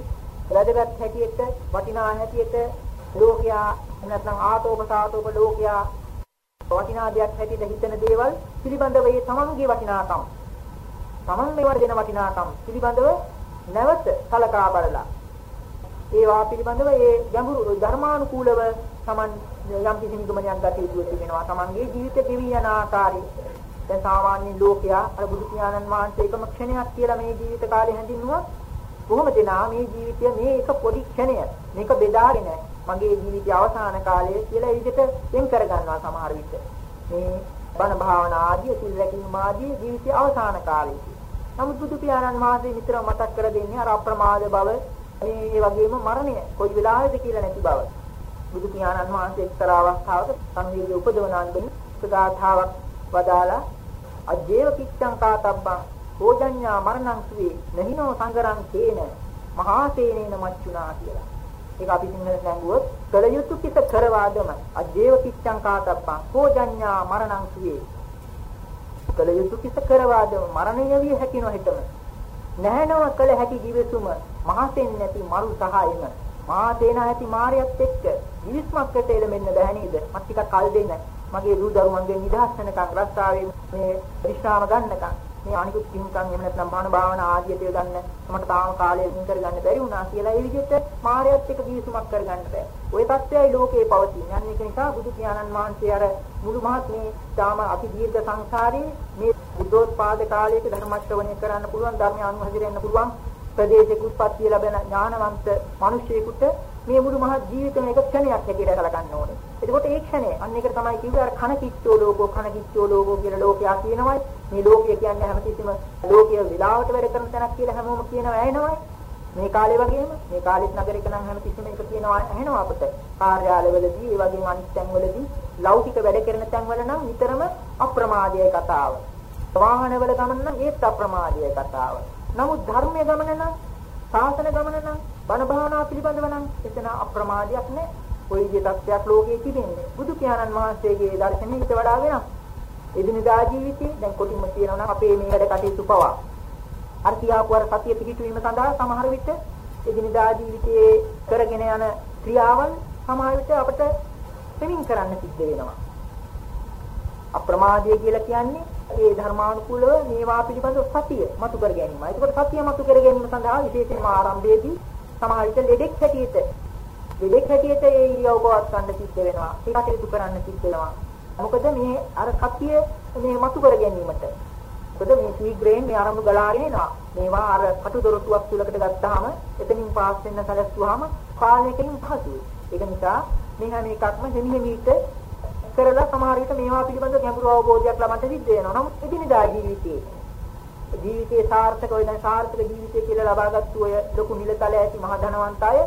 [SPEAKER 3] වැදගත් හැටියට වටිනා හැටියට ලෝකයා නැත්නම් ආතෝප සාතෝප ලෝකයා වටිනා දෙයක් හැටියට හිතන දේවල් පිළිබඳව ඒ තමන්ගේ වටිනාකම්. තමන් මේවට දෙන වටිනාකම් පිළිබඳව නැවත සලකා බලලා. ඒවා පිළිබඳව ඒ ගැඹුරු ධර්මානුකූලව තමන් යම් කිසි නිගමනයක් ගත යුතු වෙනවා. තමන්ගේ ජීවිත ගෙවි යන ආකාරය දැන් සාමාන්‍ය ලෝකයා අර බුදු පියාණන් වහන්සේ එකම ක්ෂණයක් කියලා මේ ජීවිත කාලේ හැඳින්නුවා කොහොම දෙනා මේ ජීවිතය මේ එක පොඩි ක්ෂණය මේක බෙදාගෙන මගේ ජීවිතය අවසාන කාලය කියලා ඒ විදිහට වෙන් කරගන්නවා සමහර විට. මේ බණ භාවනා ආදී සිල් රැකීම ආදී ජීවිතය අවසාන කාලේ නමුත් බුදු පියාණන් වහන්සේ නිතර මතක් කර දෙන්නේ අර අප්‍රමාද බව මේ වගේම මරණය කොයි වෙලාවෙද කියලා නැති බව. බුදු පියාණන් වහන්සේ එක්තරා අවස්ථාවක සංවේගය උපදවන අන්දමින් සදාතාවක් වදාලා අජේව කිච්ඡං කාතබ්බං භෝජඤ්ඤා මරණං සුවේ නහිනෝ සංගරං තේන මහා තේනේන මච්චුනා කියලා. ඒක අපි සිංහලෙන් නැංගුවොත් කල යුතු කිත කරවාදම අජේව කිච්ඡං කාතබ්බං භෝජඤ්ඤා මරණං සුවේ. කල යුතු කිත කරවාදම මරණය විය හැකි නොහිතම. නැහැනව කල හැකි ජීවිතුම මහතෙන් නැති මරු සහායෙම මහා තේන ඇති මාරියත් එක්ක විස්මක්කට එළමෙන්න බෑ නේද? මත් ටිකක් කල් දෙන්න. මගේ දූ දරුවන්ගෙන් නිදහස් වෙනකන් රස්සාවේ මේ විශ්‍රාම ගන්නකන් මේ අනිකුත් කිම්කන් එහෙම නැත්නම් භාන භාවනා ආදියට යොදන්න මට තාම කාලය හින් කරගන්න බැරි වුණා කියලා ඒ විදිහට මායයත් එක්ක ගිවිසුමක් කරගන්න බෑ. ওই தත්ත්වයයි ලෝකේ පවතින. යන්නේ ඒක නිසා බුදු පියාණන් වහන්සේ අර මුළු මහත් මේ තාම අති දීර්ඝ සංසාරේ මේ බුද්ධෝත්පාද කාලයක ධර්ම ශ්‍රවණය කරන්න පුළුවන් ධර්මය අනුහසිරෙන්න පුළුවන් ප්‍රදේශික උත්පත්ති ලැබෙන ඥානවන්ත මිනිසෙකුට මේ මුළු මහත් ජීවිතේම එක ක්ෂණයක් හැටියට කලකන්න ඕනේ. එතකොට ඒ ක්ෂණය අන්න ඒකට තමයි කිව්වේ අර කන කිච්චෝ ලෝකෝ කන කිච්චෝ ලෝකෝ කියලා ලෝකයා කියනවයි. මේ ලෝකය කියන්නේ හැමතිස්සෙම ලෝකයේ විලාවට වැඩ කරන තැනක් කියලා හැමෝම කියනවා ඇහෙනවයි. මේ කාලේ වගේම මේ කාලෙත් නගරයක නම් හැමතිස්සෙම එක කියනවා ඇහෙනවා අපිට. කාර්යාලවලදී ඒ වගේම අනිත් තැන්වලදී ලෞකික වැඩ කරන තැන්වල නම් නිතරම අප්‍රමාදයේ කතාව. වාහනවල ගමන නම් ඒත් අප්‍රමාදයේ කතාව. නමුත් ධර්මයේ ගමන නම් සාසන ගමන නම් බණ භාවනා පිළිබඳව නම් එතන අප්‍රමාදයක් නැහැ. කොයි විදිහටක් ලෝකයේ තිබෙන්නේ. බුදු පියාණන් වහන්සේගේ දර්ශනයට වඩා වෙනස්. එදිනදා ජීවිතේ දැන් කොටින්ම කියනවා නම් අපේ මේ වැඩ කටයුතු පවා අර කියාපු අර සතිය පිහිටුවීම සඳහා සමහර විට එදිනදා ජීවිතයේ කරගෙන යන ක්‍රියාවන් සමහර විට අපට දෙමින් කරන්න සිද්ධ වෙනවා. අප්‍රමාදය කියලා කියන්නේ ඒ ධර්මානුකූලව මේවා පිළිබඳව සතිය මතු කර ගැනීම. ඒකට සතිය මතු කර ගැනීම සඳහා විශේෂයෙන්ම ආරම්භයේදී සමහර විට ලෙඩෙක් හැටියට ලෙඩෙක් හැටියට ඒ ඉරියව් පවත් ගන්න සිද්ධ වෙනවා. ඒ කටයුතු කරන්න සිද්ධ වෙනවා. මොකද මේ අර සතිය මේ මතු කර ගැනීමට. මොකද මේ ශීඝ්‍රයෙන් මේ ආරම්භ ගලාගෙන එනවා. මේවා අර කටු දොරටුවක් තුලකට ගත්තාම එතනින් පාස් වෙන්න සැලැස්සුවාම කාලයකින් පහසුයි. ඒක නිසා මේ හැම එකක්ම හිමිහිමිට කරලා සමහර විට මේවා පිළිබඳ ගැඹුරු අවබෝධයක් ලබන්න සිද්ධ වෙනවා. නමුත් එදිනදා ජීවිතයේ ජීවිතයේ සාර්ථක වෙන සාර්ථක ජීවිතය කියලා ලබාගත්තු ඔය ලොකු නිලතල ඇති මහ ධනවන්ත අය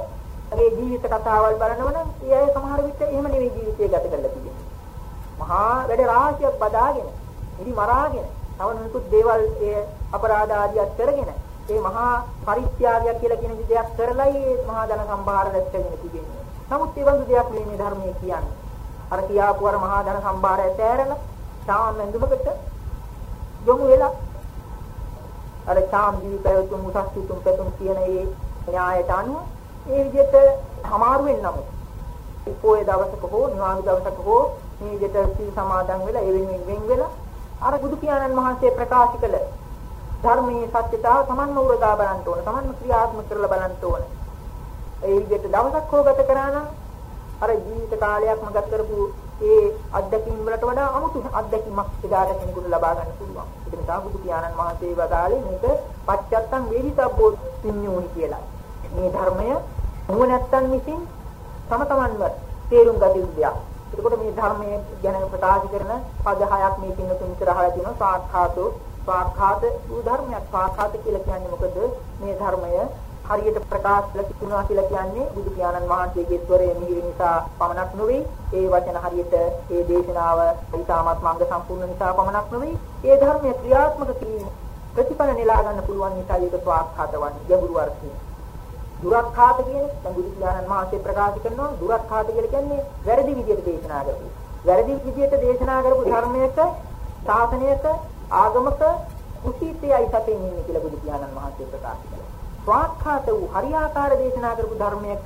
[SPEAKER 3] ඒ ජීවිත කතාවල් බලනව නම් ඒ අය සමහර විට එහෙම නෙවෙයි ජීවිතය ගත කරලා තිබෙන්නේ. මහා වැඩ රාශියක් බදාගෙන, ඉදි මරාගෙන, තව නිකුත් දේවල් ඒ අපරාධ ආදියක් කරගෙන ඒ මහා පරිත්‍යාගයක් කියලා කියන දෙයක් කරලයි මහා ධන සම්භාර රැස් කරගෙන තිබෙන්නේ. නමුත් ඒ වගේ දෙයක් මේ ධර්මයේ කියන්නේ. අර කියාපු අර මහා ධන සම්භාරය ඇතෑරලා සාම ඇඳුමකට යොමු වෙලා අර චාම් දී පැවතුම් උසස් සිතුම් පැතුම් කියන ඒ න්‍යායට අනුව ඒ විදිහට හමාරු වෙන්නම පොයේ දවසක හෝ නිවාඩු දවසක හෝ මේ විදිහට සීල් සමාදන් වෙලා ඒ වෙනුවෙන් වෙන් වෙලා අර බුදු පියාණන් වහන්සේ ප්‍රකාශ කළ ධර්මයේ සත්‍යතාව සමන්ව උරගා බලන්න ඕන සමන්ව ක්‍රියාත්මක කරලා බලන්න ඕන. ඒ විදිහට දවසක් හෝ ගත කරා නම් අර ජීවිත කාලයක්ම ගත කරපු ඒ අත්දැකීම් වලට වඩා 아무තු අත්දැකීමක් එදාට කෙනෙකුට ලබා ගන්න පුළුවන්. ඒක නිසා බුදු පියාණන් වහන්සේ වදාළේ මේක පච්චත්තං වේදිතබ්බෝ සිඤ්ඤෝනි කියලා. මේ ධර්මය නුවණැත්තන් විසින් තම තමන්ව තේරුම් ගත යුතු දෙයක්. එතකොට මේ ධර්මයේ ගැන ප්‍රකාශ කරන පද හයක් මේ පින්නතුන් ඉස්සරහලා තියෙනවා සාක්ඛාතෝ සාක්ඛාත වූ ධර්මයක්. සාක්ඛාත කියලා කියන්නේ මොකද? මේ ධර්මය හරියට ප්‍රකාශ ලැබුණා කියලා කියන්නේ බුදු පියාණන් වහන්සේගේ ස්වරය මිහිරි නිසා පමණක් නෙවෙයි ඒ වචන හරියට ඒ දේශනාව ඊටමත් මංග සම්පූර්ණ නිසා පමණක් නෙවෙයි ඒ ධර්මය ක්‍රියාත්මක කිරීම ප්‍රතිඵල නෙලා ගන්න පුළුවන් නිසා ඒක ස්වාක්ඛාත වන්නේ. ගැඹුරු අර්ථය දුරක්ඛාත කියන්නේ දැන් බුදු පියාණන් වහන්සේ ප්‍රකාශ කරනවා දුරක්ඛාත කියලා කියන්නේ වැරදි විදිහට දේශනා කරපු. වැරදි විදිහට දේශනා කරපු ධර්මයක ශාසනයක ආගමක කුසීතයයි සතෙන් ඉන්නේ කියලා බුදු පියාණන් වහන්සේ ප්‍රකාශ කළා. ස්වාක්ඛාත වූ හරියාකාර දේශනා කරපු ධර්මයක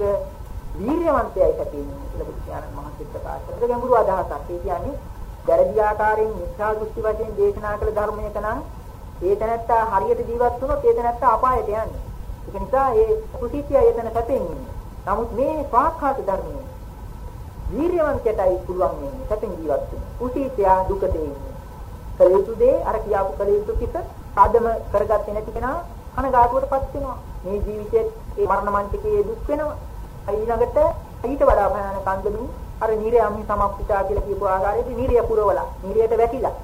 [SPEAKER 3] වීර්යවන්තයයි සැපෙන්නේ කියලා බුදු පියාණන් වහන්සේ ප්‍රකාශ කරන ගැඹුරු අදහසක්. ඒ කියන්නේ වැරදි ආකාරයෙන් මිත්‍යා දෘෂ්ටි වශයෙන් දේශනා කළ ධර්මයක නම් ඒ තැනත්තා හරියට ජීවත් වුණොත් ඒ තැනත්තා අපායට යන්නේ. ඒක නිසා ඒ කුසීතිය එතන සැපෙන්නේ. නමුත් මේ ස්වාක්ඛාත ධර්මයේ වීර්යවන්තයටයි පුළුවන් වෙන්නේ සැපෙන් ජීවත් වෙන්න. කුසීතිය දුකට එන්නේ. කළ යුතු දේ අර කියාපු කළ යුතු කිත ආදම කරගත්තේ නැති කෙනා කනගාටුවටපත් වෙනවා. මේ ජීවිතයේ ඒ මරණ මංචකයේ දුක් වෙනවා. ඊළඟට ඊට වඩා භයානක අන්දමින් අර නිරයම්හි සමප්පිතා කියලා කියපු ආකාරයට නිරය පුරවලා නිරයට වැටිලා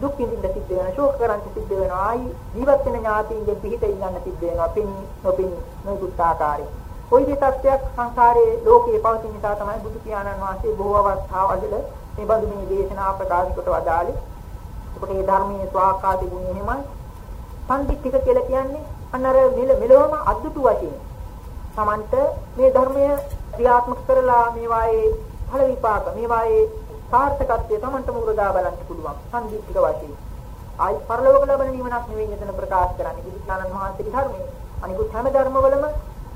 [SPEAKER 3] දුක් විඳින්න සිද්ධ වෙනවා ශෝක කරන්න සිද්ධ වෙනවා ආයි ජීවත් වෙන ඥාතීන්ගෙන් පිහිට ඉන්න සිද්ධ වෙනවා පින් නොපින් නොකුත් ආකාරයේ කොයි දෙයක් සංසාරයේ ලෝකයේ පවතින නිසා තමයි බුදු පියාණන් වහන්සේ බොහෝ අවස්ථාවල මේ බඳු මේ දේශනා ප්‍රකාශ කොට වදාළේ. ඒකට මේ ධර්මයේ ස්වාකාදී ගුණය එහෙමයි. සම්දිත්තික කියලා කියන්නේ අන්න අර මෙලොවම අද්දුතු වශයෙන් Tamanට මේ ධර්මය ක්‍රියාත්මක කරලා මේවායේ ඵල විපාක මේවායේ සාර්ථකත්වය Tamanට මුරදා බලන්න පුළුවන් සම්දිත්තික වශයෙන්. ආයි පරලෝක ලබන නිවනක් නෙවෙයි මෙතන ප්‍රකාශ කරන්නේ බුදුසානන් වහන්සේගේ ධර්මයේ. අනිකුත් හැම ධර්මවලම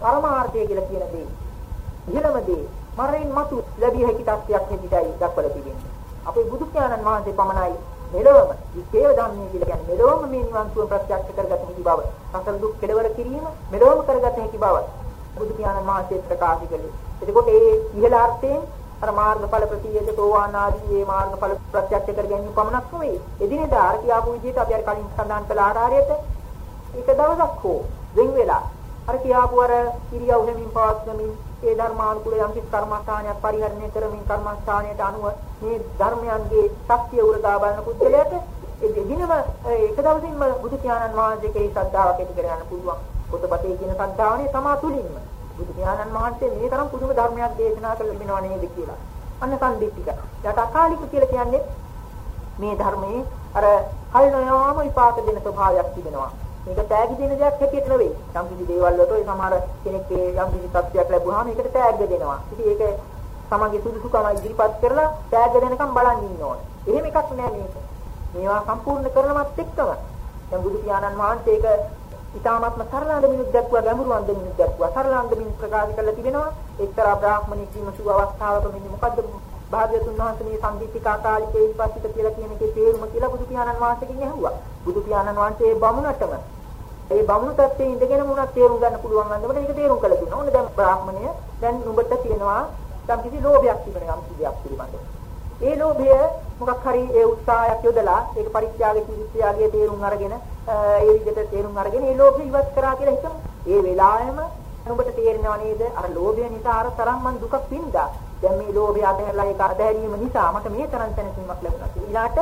[SPEAKER 3] පරමාර්ථය කියලා කියන දේ. ඉහළම දේ මරණින් මතු ලැබිය හැකි තත්ත්වයක් හැටියටයි දක්වලා තිබෙන්නේ. අපේ බුදු ඥානන් වහන්සේ පමණයි මෙලොවම විශේෂ ධම්මයේ කියලා කියන්නේ මෙලොවම මේ නිවන් සුව ප්‍රත්‍යක්ෂ කරගත හැකි බව. සසල දුක් කෙලවර කිරීම මෙලොවම කරගත හැකි බව. බුදු ඥානන් වහන්සේ ප්‍රකාශ කළේ. එතකොට මේ ඉහළ අර්ථයෙන් අර මාර්ගඵල ප්‍රතියේද සෝවාන් ආදී මේ මාර්ගඵල ප්‍රත්‍යක්ෂ කර ගැනීම පමණක් නෙවෙයි. එදිනෙදා අර කියාපු විදිහට අපි අර කලින් සඳහන් කළ ආකාරයට එක දවසක් හෝ වෙන් වෙලා අර කියාපු අර ඉරියව් හැමින් පවත්වමින් ඒ ධර්මානුකූල යම් කිසි කර්මස්ථානයක් පරිහරණය කරමින් කර්මස්ථානයට අනුව මේ ධර්මයන්ගේ ශක්තිය උරගා බලන පුද්ගලයාට ඒ දෙදිනම එක දවසින්ම බුදු පියාණන් වහන්සේගේ ශ්‍රද්ධාවක් ඇති කරගන්න පුළුවන්. පොතපතේ කියන ශ්‍රද්ධාවනේ තමා තුලින්ම බුදු පියාණන් වහන්සේ මේ තරම් පුදුම ධර්මයක් දේශනා කළ තිබෙනව නේද කියලා. අන්න සම්දිත්තික. යට අකාලික කියලා කියන්නේ මේ ධර්මයේ අර කල් නොයාම විපාක දෙන ස්වභාවයක් තිබෙනවා. මේක තෑගි දෙන දෙයක් හැටියට නෙවෙයි. යම් කිසි දේවල් වලට ඒ සමහර කෙනෙක් යම් කිසි තත්ත්වයක් ලැබුවාම ඒකට තෑග්ග දෙනවා. ඉතින් ඒක තමන්ගේ සුදුසුකම ඉදිරිපත් කරලා තෑග්ග දෙනකම් බලන් ඉන්න ඕනේ. එහෙම එකක් නෑ මේක. මේවා සම්පූර්ණ කරනවත් එක්කම දැන් බුදු පියාණන් වහන්සේ ඒක ඊ타මාත්ම සරල අන්දමිනුත් දැක්වුවා ගැඹුරු අන්දමිනුත් දැක්වුවා. සරල අන්දමින් ප්‍රකාශ කරලා තිබෙනවා. එක්තරා බ්‍රාහ්මණෙක් විමසු අවස්ථාවක මෙන්න මොකද්ද භාග්‍යතුන් වහන්සේ මේ සම්දිත්තිකා කාලිකේ විපස්සිත කියලා කියන එකේ තේරුම කියලා බුදු පියාණන් වහන්සේගෙන් ඇහුවා. බුදු පියාණන් වහන්සේ බමුණටම ඒ බමුණු තත්ත්වයේ ඉඳගෙන මුණක් තේරුම් ගන්න පුළුවන් අන්දමට ඒක තේරුම් කළ දුන්නා. ඕනේ දැන් බ්‍රාහ්මණය දැන් නුඹට කියනවා යම් කිසි ලෝභයක් තිබෙන යම් කිසි දෙයක් පිළිබඳව. ඒ ලෝභය මොකක් හරි ඒ උත්සාහයක් යොදලා ඒක පරිත්‍යාග කිවිත්‍යාගයේ තේරුම් අරගෙන ඒ විදිහට තේරුම් අරගෙන ඒ ලෝභය ඉවත් කරා කියලා හිතමු. ඒ වෙලාවෙම නුඹට තේරෙනව නේද අර ලෝභය නිසා අර තරම් මන් දුකක් වින්දා. දැන් මේ ලෝභය අතහැරලා ඒක අතහැරීම නිසා මට මේ තරම් තැනසීමක් ලැබුණා. ඊළාට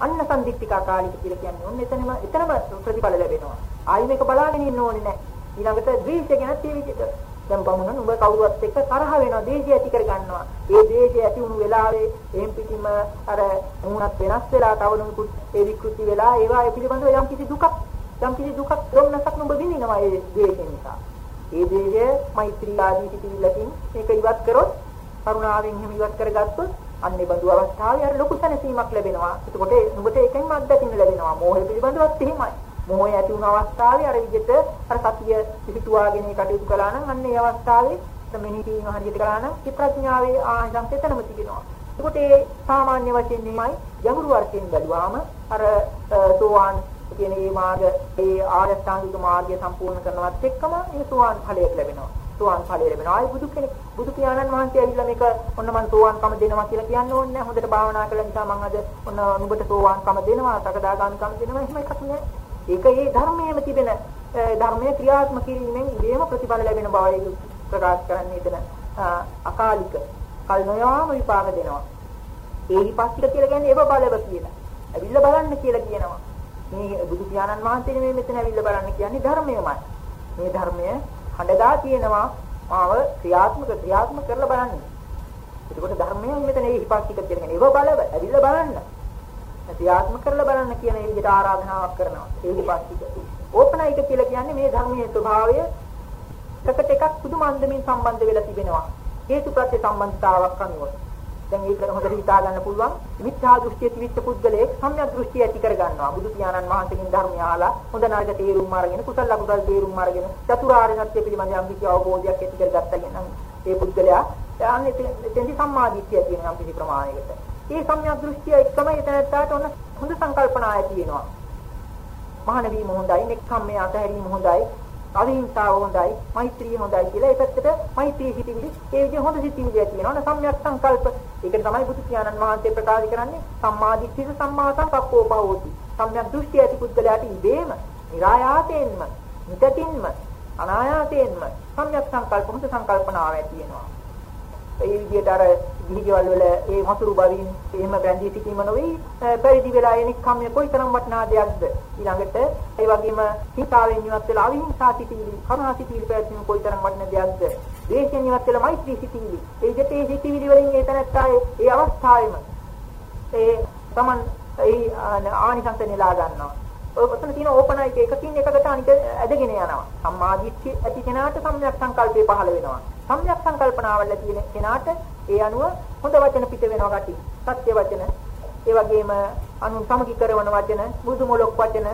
[SPEAKER 3] අන්න සම්දික්තිකා කාලික කියලා කියන්නේ ඔන්න එතනම එතනම ප්‍රතිඵල ලැබෙනවා. ආයි මේක බලාගෙන ඉන්න ඕනේ නැහැ. ඊළඟට ද්වේෂය ගැන ඒ විදිහට දැන් බමුණ නුඹ කවුරුත් එක්ක තරහ වෙනවා ද්වේෂය ඇති කර ගන්නවා. ඒ ද්වේෂය ඇති වුණු වෙලාවේ එහෙන් පිටින්ම අර මුණත් වෙනස් වෙලා තවනුකුත් ඒ විකෘති වෙලා ඒවා ඒ පිළිබඳව යම් කිසි දුකක් යම් කිසි දුකක් දුන්නසක් නුඹ විඳිනවා ඒ ද්වේෂය නිසා. ඒ ද්වේෂය මෛත්‍රී ආදී පිටිවිල්ලකින් මේක ඉවත් කරොත් කරුණාවෙන් එහෙම ඉවත් කරගත්තොත් අන්නේ බඳු අවස්ථාවේ අර ලොකු සැනසීමක් ලැබෙනවා. එතකොට නුඹට ඒකෙන්ම අත්දැකීම ලැබෙනවා. මෝහය පිළිබඳවත් එහෙමයි. මෝහය ඇති වුණ අවස්ථාවේ අර විදිහට අර සතිය පිහිටුවාගෙන කටයුතු කළා නම් අන්න ඒ අවස්ථාවේ මෙහි තීන හරියට කළා නම් ඒ ප්‍රඥාවේ ආයතන තෙතනම තිබෙනවා. එතකොට ඒ සාමාන්‍ය වශයෙන් මෙහිමයි යඟුරු වර්ෂයෙන් බැලුවාම අර සෝවාන් කියන මේ මාර්ග ඒ ආර්ය ශ්‍රාන්තික මාර්ගය සම්පූර්ණ කරනවත් එක්කම ඒ සෝවාන් ඵලයක් ලැබෙනවා. සෝවාන් ඵලය ලැබෙනවා. ආයි බුදු කෙනෙක් බුදු පියාණන් වහන්සේ ඇවිල්ලා මේක ඔන්න මම සෝවාන්කම දෙනවා කියලා කියන්න ඕනේ නැහැ. හොඳට භාවනා කළා නිසා මම අද ඔන්න නුඹට සෝවාන්කම දෙනවා, සකදාගාමිකම දෙනවා. එහෙම එකක් නෑ. ඒක ඒ ධර්මයේම තිබෙන ධර්මයේ ක්‍රියාත්මක කිරීමෙන් ඉබේම ප්‍රතිඵල ලැබෙන බවයි ප්‍රකාශ කරන්නේ එතන අකාලික කල් නොයාම විපාක දෙනවා. ඒ විපස්සික කියලා කියන්නේ ඒව බලව කියලා. ඇවිල්ලා බලන්න කියලා කියනවා. මේ බුදු පියාණන් වහන්සේ මේ මෙතන ඇවිල්ලා බලන්න කියන්නේ ධර්මයමයි. මේ ධර්මය හඬදා තියෙනවා මාව ක්‍රියාත්මක ක්‍රියාත්මක කරලා බලන්න. එතකොට ධර්මයෙන් මෙතන ඒ හිපස්සික කියලා කියන්නේ ඒව බලව ඇවිල්ලා බලන්න. ක්‍රියාත්මක කරලා බලන්න කියන ඒ විදිහට ආරාධනාවක් කරනවා. ඒ හිපස්සික. ඕපනයික කියලා කියන්නේ මේ ධර්මයේ ස්වභාවය එකට එකක් පුදුම අන්දමින් සම්බන්ධ වෙලා තිබෙනවා. හේතු ප්‍රත්‍ය සම්බන්ධතාවක් අනුව. දැන් ඒක හොඳට හිතා ගන්න පුළුවන්. මිත්‍යා දෘෂ්ටිය තිවිච්ච පුද්ගලයෙක් සම්‍යක් දෘෂ්ටිය ඇති කර ගන්නවා බුදු පියාණන් වහන්සේගෙන් ධර්මය අහලා හොඳ නරක තේරුම් අරගෙන කුසල අකුසල තේරුම් අරගෙන චතුරාර්ය සත්‍ය පිළිබඳ යම් කිසි අවබෝධයක් ඇති කරගත්තා කියන ඒ පුද්ගලයා යන්නේ එතෙන්දි සම්මාදිට්ඨිය කියන යම් කිසි ප්‍රමාණයකට. ඒ සම්‍යක් දෘෂ්ටිය එක්කම එතනට ඔන්න හොඳ සංකල්පනා ඇති වෙනවා. මහාන වීම හොඳයි. නෙක්ඛම්මයේ අතහැරීම හොඳයි. අවිහිංසාව හොඳයි මෛත්‍රිය හොඳයි කියලා ඒ පැත්තට මෛත්‍රී සිටිවිලි ඒ විදිහ හොඳ සිටිවිලි ඇති වෙනවා. නේ සම්‍යක් සංකල්ප. ඒකට තමයි බුදු පියාණන් වහන්සේ ප්‍රකාශ කරන්නේ සම්මා දිට්ඨිය සම්මා සංකප්පෝ භවෝති. සම්‍යක් දෘෂ්ටි ඇති පුද්ගලයාට ඉබේම નિરાයාසයෙන්ම නිතටින්ම අනායාසයෙන්ම සම්‍යක් සංකල්ප හොඳ සංකල්පනාවක් ඇති වෙනවා. ඒ විදිහට අර ගිහිගෙවල් වල ඒ මසුරු බවින් එහෙම බැඳී සිටීම නොවේ පරිදි වෙලා එනික්කම්ය කොයිතරම් වටිනා දෙයක්ද? ඊළඟට ඒ වගේම හිතාවෙන් ඉවත් වෙලා අවිහිංසා සිටීවි කරුණා සිටීවි පැවැත්ම කොයිතරම් වටිනා දෙයක්ද? ද්වේෂයෙන් ඉවත් වෙලා මෛත්‍රී සිටීවි ඒ දෙට ඒ සිටීවි වලින් ඒ තැනත්තායේ ඒ අවස්ථාවේම ඒ Taman ඒ ආනිසංස නෙලා ගන්නවා. ඔතන තියෙන ඕපන එක එකකින් එකකට අනික ඇදගෙන යනවා. සම්මාදිට්ඨිය ඇති කෙනාට සම්‍යක් සංකල්පය පහළ වෙනවා. සම්‍යක් සංකල්පනාවල තියෙන කෙනාට ඒ අනුව හොඳ වචන පිට වෙනවා ගැටි. සත්‍ය වචන, ඒ වගේම අනුන් සමගි කරන වචන, මුදු මොලොක් වචන,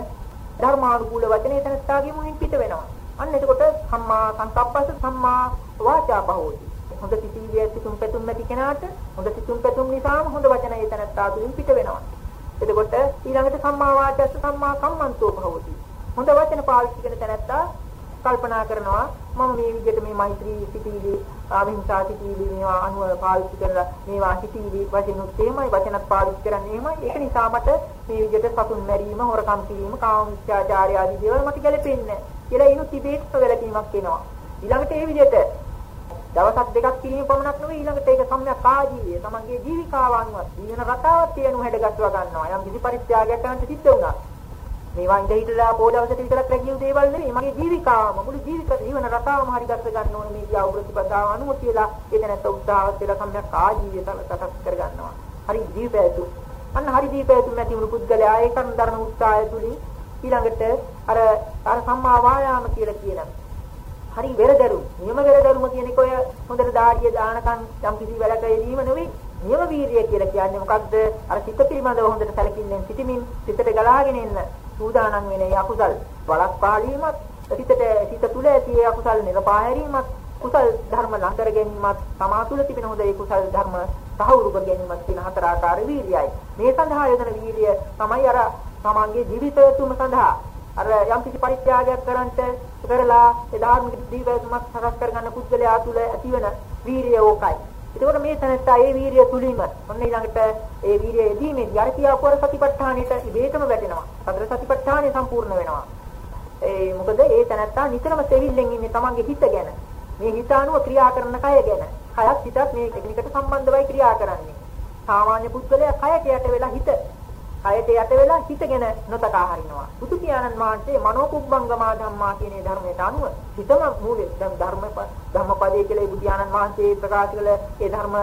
[SPEAKER 3] ධර්මානුකූල වචන එතනස්ථාගේ මුලින් පිට වෙනවා. අන්න එතකොට සම්මා සංකප්පස සම්මා වාචා බහෝති. හොඳ සිතිවිලි ඇති තුන් පැතුම් ඇති කෙනාට හොඳ සිතුම් පැතුම් නිසාම හොඳ වචන ඒ තැනත්තා තුලින් පිට වෙනවා. එතකොට ඊළඟට සම්මා වාචස්ස සම්මා කම්මන්තෝ භවති. හොඳ වචන පාවිච්චි කරන තැනත්තා කල්පනා කරනවා මම මේ විදිහට මේ මෛත්‍රී සිතිවිලි අවිහිංසා සිතිවිලි මේවා අනුව පාවිච්චි කරලා මේවා සිතිවිලි වචනුත් එහෙමයි වචනත් පාවිච්චි කරන්නේ එහෙමයි. ඒක නිසා මට මේ විදිහට සතුන් මැරීම හොරකම් කිරීම කාම මිත්‍යාචාරය ආදී දේවල් මට ගැලපෙන්නේ කියලා ඉනු තිබේට වැළකීමක් එනවා. ඊළඟට ඒ විදිහට දවසක් දෙකක් කිරීම පමණක් නෙවෙයි ඊළඟට ඒක සම්‍යක් ආජීවය තමන්ගේ ජීවිකාව අනුව ජීවන රටාවත් තියෙනු හැඩගස්වා ගන්නවා. යම් කිසි පරිත්‍යාගයක් කරන්න සිද්ධ වුණා මේවා ඉඳ හිටලා පොඩවසට විතරක් රැකියු දේවල් නෙවෙයි මගේ ජීවිකාවම මුළු ජීවිත ජීවන රටාවම හරි ගස්ස ගන්න ඕනේ මේ ගියා ප්‍රතිපදාව අනුව කියලා ඒක නැත්නම් උත්සාහවත් වෙලා සම්‍යක් ආජීවය සකස් කර ගන්නවා හරි ජීවිතය. අන්න හරි ජීවිතය නැති වුණු පුද්ගලයා ඒ කර්ම ධර්ම උත්සාහය තුලින් ඊළඟට අර අර සම්මා වායාම කියලා කියන හරි වෙරදරුම් නියම වෙරදරුම කියන එක ඔය හොඳට දාඩිය දානකම් යම් කිසි වැඩක යෙදීම නෙවෙයි නියම වීරිය කියලා කියන්නේ මොකක්ද අර සිත පිළිබඳව හොඳට සැලකිල්ලෙන් සිටමින් සිතට ගලාගෙන එන්න. සූදානම් වෙන ඒ අකුසල් වලක් පාලීමත් සිතට සිත තුළ ඇති ඒ අකුසල් නිරපා හැරීමත් කුසල් ධර්ම ලංකර ගැනීමත් තමා තුළ තිබෙන හොඳ ඒ කුසල් ධර්ම සහවුරු කර ගැනීමත් කියන හතර ආකාර වීර්යයයි. මේ සඳහා යොදන වීර්ය තමයි අර තමන්ගේ ජීවිතය තුම සඳහා අර යම් කිසි පරිත්‍යාගයක් කරන්ට කරලා ඒ ධාර්මික ජීවිතයක් සකස් කරගන්න පුද්ගලයා තුළ ඇතිවන වීර්යය ඕකයි එතකොට මේ තැනත්තා ඒ වීරිය තුලින්ම ඔන්න ඊළඟට ඒ වීරිය යෙදීමේදී අර කියාපුවර සතිපට්ඨානෙට ඉබේටම වැටෙනවා. සතර සතිපට්ඨානෙ සම්පූර්ණ වෙනවා. ඒ මොකද ඒ තැනත්තා නිතරම සෙවිල්ලෙන් ඉන්නේ තමන්ගේ හිත ගැන. මේ හිත අනුව ක්‍රියා කරන කය ගැන. කයත් හිතත් මේ එකිනෙකට සම්බන්ධවයි ක්‍රියා කරන්නේ. සාමාන්‍ය පුද්ගලයා කයට යට වෙලා හිත කයට යට වෙලා හිතගෙන නොතකා හරිනවා. බුදු පියාණන් වහන්සේ මනෝකුබ්බංගමා ධම්මා කියන ධර්මයට අනුව හිතම මූලයේ දැන් ධර්ම ධම්මපදයේ කියලා බුදු පියාණන් වහන්සේ ප්‍රකාශ කළ ඒ ධර්ම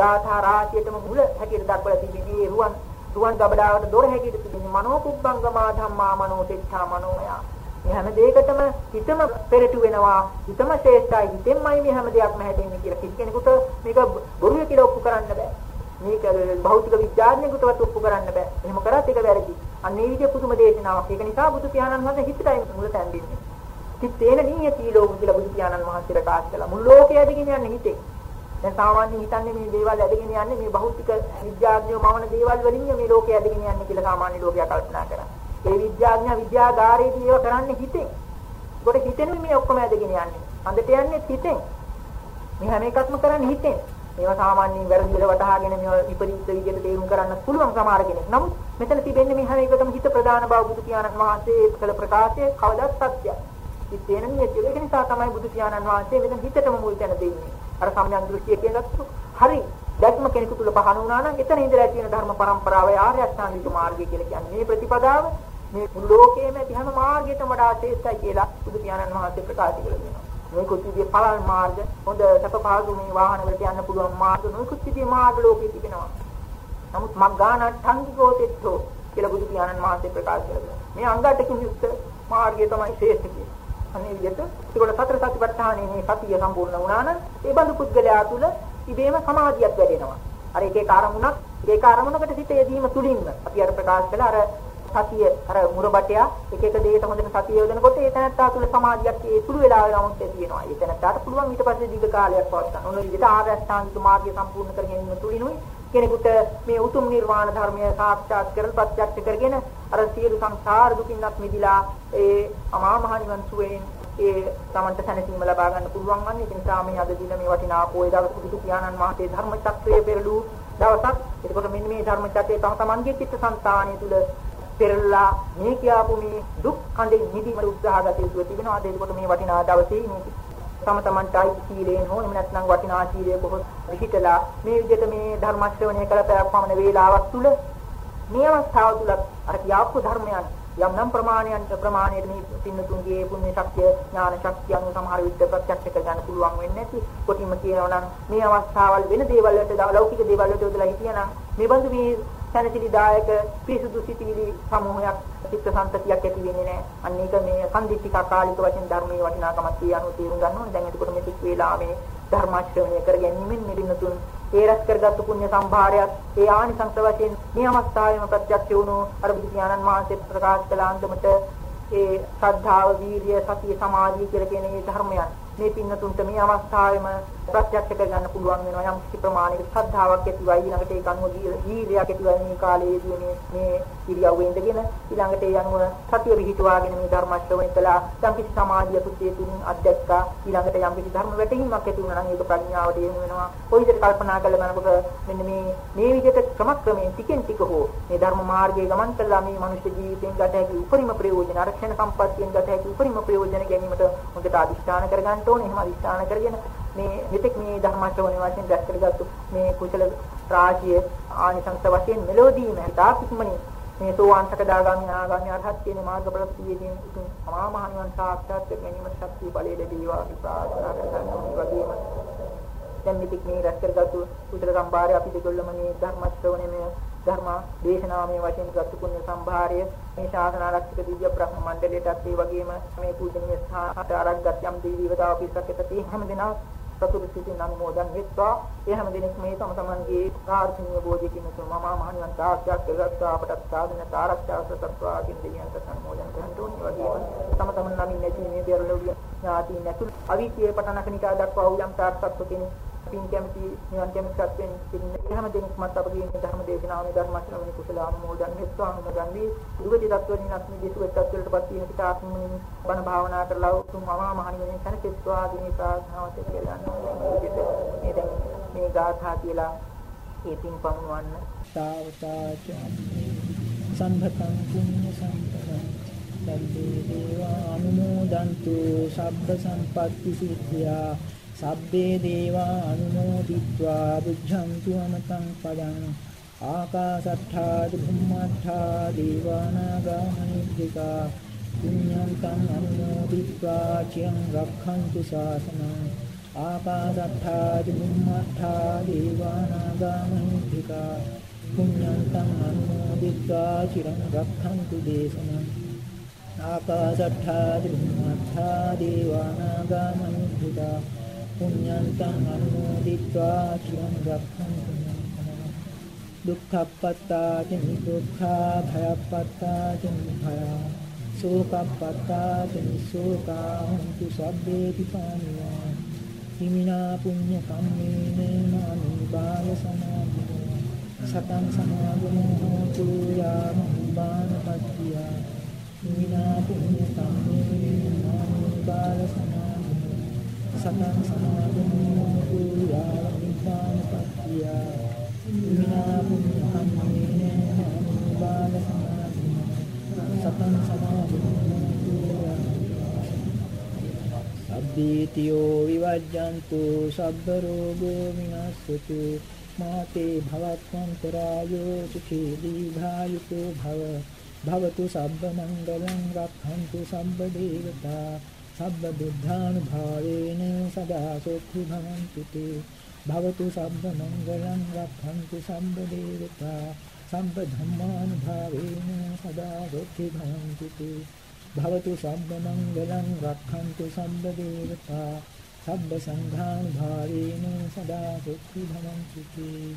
[SPEAKER 3] ගාථා රාශියටම මුල හැටියට දක්වලා තිබෙන්නේ රුවන් රුවන් ගබඩාවට දොර හැටියට තිබෙන්නේ මනෝකුබ්බංගමා ධම්මා මනෝතෙච්ඡා මනෝමය. මේ හැම දෙයකටම හිතම පෙරටු වෙනවා හිතම ශ්‍රේෂ්ඨයි හිතෙන්මයි මේ හැම දෙයක්ම හැදෙන්නේ කියලා කිසි කෙනෙකුට මේක බොරුය කියලා ඔප්පු කරන්න බෑ. මේක භෞතික විද්‍යාඥයෙකුටවත් ඔප්පු කරන්න බෑ. එහෙම කරත් ඒක වැරදි. අන්න ඒ විදිහ පුදුම දේශනාවක්. ඒක නිසා බුදු පියාණන් වහන්සේ හිතටයි මුල තැන් දෙන්නේ. හිතේන නියති ලෝක කියලා බුදු පියාණන් වහන්සේ ප්‍රකාශ කළා. මුළු ලෝකය ඇදගෙන යන්නේ හිතේ. දැන් සාමාන්‍යයෙන් හිතන්නේ මේ දේවල් ඇදගෙන යන්නේ මේ භෞතික විද්‍යාඥයෝ මවන දේවල් වලින් මේ ලෝකය ඇදගෙන යන්නේ කියලා සාමාන්‍ය ලෝකයා කල්පනා කරා. ඒ විද්‍යාඥයා විද්‍යාගාරයේදී ඒව කරන්නේ හිතෙන්. ඒකට හිතෙනුයි මේ ඔක්කොම ඇදගෙන යන්නේ. අඳට යන්නේ හිතෙන්. මේ හැම එකක්ම කරන්නේ හිතෙන්. මේවා සාමාන්‍යයෙන් වැරදි විදිහට වටහාගෙන මේවා විපරීත විදිහට තේරුම් කරන්න පුළුවන් සමහර කෙනෙක්. නමුත් මෙතන තිබෙන්නේ මේ හැම එකටම හිත ප්‍රදාන බව බුදු පියාණන් වහන්සේ කළ ප්‍රකාශය කවදාත් සත්‍යයි. හිතේන නියතිය. ඒක නිසා තමයි බුදු පියාණන් වහන්සේ මෙතන හිතටම මුල් තැන දෙන්නේ. අර සම්‍යක් දෘෂ්ටිය කියනකට හරි දැක්ම කෙනෙකු තුල පහළ වුණා නම් එතන ඉඳලා තියෙන ධර්ම પરම්පරාවේ ආර්ය අෂ්ටාංගික මාර්ගය කියලා කියන්නේ මේ ප්‍රතිපදාව මේ ලෝකයේම හැම මාර්ගයකටම වඩා ශ්‍රේෂ්ඨයි කියලා බුදු පියාණන් වහන්සේ ප්‍රකාශ කළා. නොයෙකුත් විදිහේ පළල් මාර්ග හොඳ සැප පහසු මේ වාහන වලට යන්න පුළුවන් මාර්ග නොයෙකුත් විදිහේ මාර්ග ලෝකේ තිබෙනවා. නමුත් මග්ගානට්ඨංගිකෝ තෙත්තෝ කියලා බුදු පියාණන් වහන්සේ ප්‍රකාශ කළා. මේ අංගටකින් යුක්ත මාර්ගය තමයි ශ්‍රේෂ්ඨ කියන්නේ. අනේ විදිහට ඒකට සතර සතිපට්ඨානේ මේ සතිය සම්පූර්ණ වුණා නම් ඒ බඳු පුද්ගලයා තුළ ඉබේම සමාධියක් වැඩෙනවා. අර එක එක අරමුණක් එක එක අරමුණකට සිට යෙදීම තුලින්ම අපි අර ප්‍රකාශ කළ අර සතිය අර මුරබටයා එක එක දෙයකට හොඳට සතිය යොදනකොට ඒ තැනත්තා තුළ සමාධියක් ඒ සුළු වෙලාවෙ නමුත් තියෙනවා. ඒ තැනත්තාට පුළුවන් ඊට පස්සේ දීර්ඝ කාලයක් පවත්වා. ඔන්න විදිහට ආර්ය අෂ්ටාංගික මාර්ගය සම්පූර්ණ කර ගැනීම තුලිනුයි කෙනෙකුට මේ උතුම් නිර්වාණ ධර්මය සාක්ෂාත් කරලා ප්‍රත්‍යක්ෂ කරගෙන අර සියලු සංසාර දුකින්වත් මිදිලා ඒ අමා මහ නිවන් සුවයෙන් ඒ තමන්ට සැනසීම ලබා ගන්න පුළුවන් වන්නේ ඒ නිසා මේ අද දින මේ වටිනා පොයේ දවස් බුදු පියාණන් වහන්සේ ධර්ම චක්‍රය පෙරළු දවසක් එතකොට මෙන්න මේ ධර්ම චක්‍රය තම තමන්ගේ චිත්ත සංතානිය තුල පෙරලා මේ කියපු මේ දුක් කඳෙන් නිදීමට උත්සාහ ගත යුතු තිබෙනවා. ඒකකොට මේ වටිනා දවසේ මේ තම තමන්ටයි සීලයෙන් හෝ එහෙම නැත්නම් වටිනා සීලය බොහෝ විහිදලා මේ විදිහට මේ ධර්ම ශ්‍රවණය කළ පැයක් පමණ වේලාවක් තුල මේ අවස්ථාව තුල අර කියපු ධර්මයන් යම් නම් ප්‍රමාණයන්ට ප්‍රමාණයට මේ පින්නතුන්ගේ පුණ්‍ය ශක්තිය ඥාන ශක්තිය අනුව සමහර විට ප්‍රත්‍යක්ෂ කර ගන්න පුළුවන් වෙන්නේ නැති කොටිම කියනවා නම් මේ අවස්ථාවල් වෙන දේවල් වලට ලෞකික දේවල් වලට යොදලා හිටියනම් මේ බඳු මේ සැනසිලිදායක පිරිසුදු සිටිවිලි සමූහයක් චිත්ත සංතතියක් ඇති වෙන්නේ නැහැ. අන්න ඒක මේ සම්දිත්තික කාලික වශයෙන් ධර්මයේ වටිනාකමක් කියනු තේරුම් ගන්න ඕනේ. දැන් එතකොට මේ තික් වේලා මේ ධර්මාශ්‍රවණය කර ගැනීමෙන් මෙදිනතුන් ඒ රැස් කරගත්තු පුණ්‍ය සම්භාරයත් ඒ ආනිසංස වශයෙන් මේ අවස්ථාවේම ප්‍රත්‍යක්ෂ වුණු අර බුදු ඥානන් වහන්සේ ප්‍රකාශ කළ අන්දමට ඒ ශ්‍රද්ධාව, වීරිය, සතිය, සමාධිය කියලා කියන මේ ධර්මයන් මේ පින්නතුන්ට මේ අවස්ථාවේම ප්‍රත්‍යක්ෂ කරගන්න පුළුවන් වෙනවා. යම් කිසි ප්‍රමාණයක ශ්‍රද්ධාවක් ඇතිවයි ඊළඟට ඒක අනුව ජීවිතයක් ඇතිවයි මේ කාලයේදී මේ මේ ඉරියව්වේ ඉඳගෙන ඊළඟට ඒ අනුව සතිය පිහිටුවාගෙන මේ ධර්ම ශ්‍රවණය කළා. යම් කිසි සමාධිය පුත්තේ තුලින් අධ්‍යක්ෂා ඊළඟට යම් කිසි ධර්ම වැටහීමක් ඇති වුණා නම් ඒක ප්‍රඥාවට යොමු වෙනවා. කොයි විදිහට කල්පනා කළ බලනකොට මෙන්න මේ මේ විදිහට ක්‍රමක්‍රමයෙන් ටිකෙන් ටික හෝ මේ ධර්ම මාර්ගයේ ගමන් කළා මේ මනුෂ්‍ය ජීවිතෙන් ගත හැකි උපරිම ප්‍රයෝජන ආරක්ෂණ සම්පත්තියෙන් ගත හැකි උපරිම ප්‍රයෝජන ගැනීමට හොඳට අදිෂ්ඨාන කරගන්න ඕනේ. එහෙම අදිෂ්ඨාන කරගෙන මේ මෙතෙක් මේ ධර්මාශ්‍රවණය වශයෙන් දැස් කරගත්තු මේ කුසල රාශිය ආනිසංස වශයෙන් මෙලොවදීම තාපික්මනි මේ සෝවාන් සකදාගාමී ආගාමී අරහත් කියන මාර්ගඵල පිළිදීන් උතුම් අමා මහ නිවන් සාක්ෂාත් කර ගැනීම ශක්තිය බලය ලැබේවා අපි ප්‍රාර්ථනා කරනවා වගේම. දැන් මෙතෙක් මේ රැස් කරගත්තු කුසල සම්භාරය අපි දෙකොල්ලම මේ ධර්මශ්‍රවණය ධර්ම දේශනාමය වශයෙන් ගත්තු පුණ්‍ය සම්භාරය මේ ශාසන ආරක්ෂක දිව්‍ය බ්‍රහ්ම මණ්ඩලයටත් ඒ වගේම මේ පූජනීය ස්ථානට ආරක්ෂක යම් දෙවි දේවතාව පිරිසක් එක්ක මේ හැම දිනක් සතුරු සිතින් අනුමෝදන් වෙත්වා. ඒ හැම දිනෙක මේ තම තමන්ගේ ප්‍රාර්ථනීය බෝධියකින් තුම මම මහණියන් සාක්ෂාත් කරගත්තා අපට සාධන ආරක්ෂා කරත්වා කියන දෙවියන්ට අනුමෝදන් කරන්න ඕනේ. වගේම තම තමන් නමින් නැති මේ දරලෝලිය ඥාති නැතුළු අවිචේ පටනකනිකා දක්වා වූ යම් තාක්ෂත්ව කෙනෙක් පින් කැමති නිවන් කැමති සත්වෙන් ඉන්න හැම දෙනෙක්මත් අපගේ මේ ධර්ම දේශනාවේ ධර්ම ශ්‍රවණේ කුසල අනුමෝදන් වෙත්වා අනුමෝදන් වී දුගති තත්ත්වයෙන් අස්මි දිසුවත් තත්ත්වවලටපත් වීම පිට ආත්මයෙන් බණ භාවනා කරලා උතුම් අමා මහ නිවන සැනසෙත්වා දිනේ ප්‍රාර්ථනාවත් කියලා මේ දැන් මේ ගාථා කියලා ඒ පින් පමුණවන්න.
[SPEAKER 2] සාවතාච සම්භතං පුඤ්ඤ සම්පතං සබ්බේ දේවා අනුමෝදන්තු සබ්බ සම්පත්ති සිද්ධා. සබ්බේ දේවා අනුමෝදිත්වා බුද්ධන්තු අමතං පදං ආකාසට්ඨා දුම්මට්ඨා දේවානාගා මහිද්దికා පුඤ්ඤං තං අනුමෝදිත්වා චිරං රක්ඛන්තු ශාසනං ආකාසට්ඨා දුම්මට්ඨා දේවානාගා මහිද්దికා පුඤ්ඤං තං අනුමෝදිත්වා චිරං රක්ඛන්තු දේශනං ආකාසට්ඨා දුම්මට්ඨා දේවානාගා මහිද්దికා පුඤ්ඤන්තං අනුමෝදිत्वा චිරං රක්ඛන්තු දුක්ඛප්පත්තා ච නිදුක්ඛා භයප්පත්තා ච නිභයා සෝකප්පත්තා ච නිසෝකා හොන්තු සබ්බේති පානියා හිමිනා පුඤ්ඤ කම්මේන මානි බාල සමාධිය සතං සමාගමෝ හෝතු යාම බානපත්තිය හිමිනා පුඤ්ඤ කම්මේන මානි බාල සමාධිය සතං සමාධිමෝ කුරා නිපාන පත්‍තිය විනා පුඤ්ඤං බාල සමාධි සතං සමාධිමෝ සබ්බීතියෝ විවජ්ජන්තු සබ්බ රෝගෝ විනස්සතු මාතේ භවත්වන්තරායෝ සුඛී දීඝායුකෝ භව භවතු සබ්බ මංගලං රක්ඛන්තු සබ්බ දේවතා සබ්බ බුද්ධානුභාවේන සදා සොත්ති භවන්තු තේ භවතු සබ්බ මංගලං රක්ඛන්තු සම්බ දේවතා සම්බ ධම්මානුභාවේන සදා සොත්ති භවන්තු තේ භවතු සබ්බ මංගලං රක්ඛන්තු සම්බ දේවතා සබ්බ සංඝානුභාවේන සදා සොත්ති භවන්තු තේ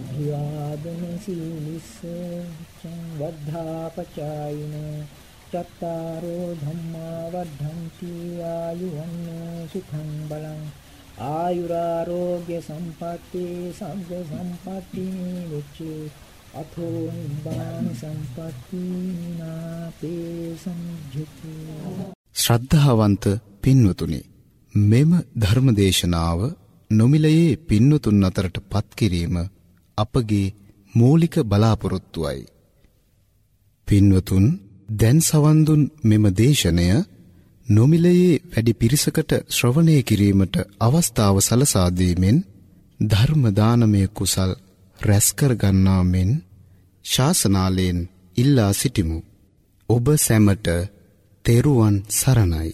[SPEAKER 2] අභිවාදන සීලිස්ස සංවද්ධාපචායින චත්තාරෝ ධම්මා වද්ධන්ති ආයුවන්නෝ සුඛං බලං ආයුරාරෝග්‍ය සම්පatti සග්ග සම්පatti නිච්චේ අතෝ නිබ්බාන සම්පatti නාතේ සම්ජිති
[SPEAKER 4] ශ්‍රද්ධාවන්ත පින්වතුනි මෙම ධර්මදේශනාව නොමිලයේ පින්වතුන් අතරට පත් කිරීම අපගේ මූලික බලාපොරොත්තුවයි. පින්වතුන් දැන් සවන් දුන් මෙම දේශනය නොමිලයේ වැඩි පිරිසකට ශ්‍රවණය කිරීමට අවස්ථාව සලසා දීමෙන් ධර්ම දානමය කුසල් රැස් කර ගන්නා මෙන් ශාසනාලයෙන් ඉල්ලා සිටිමු. ඔබ සැමට තෙරුවන් සරණයි.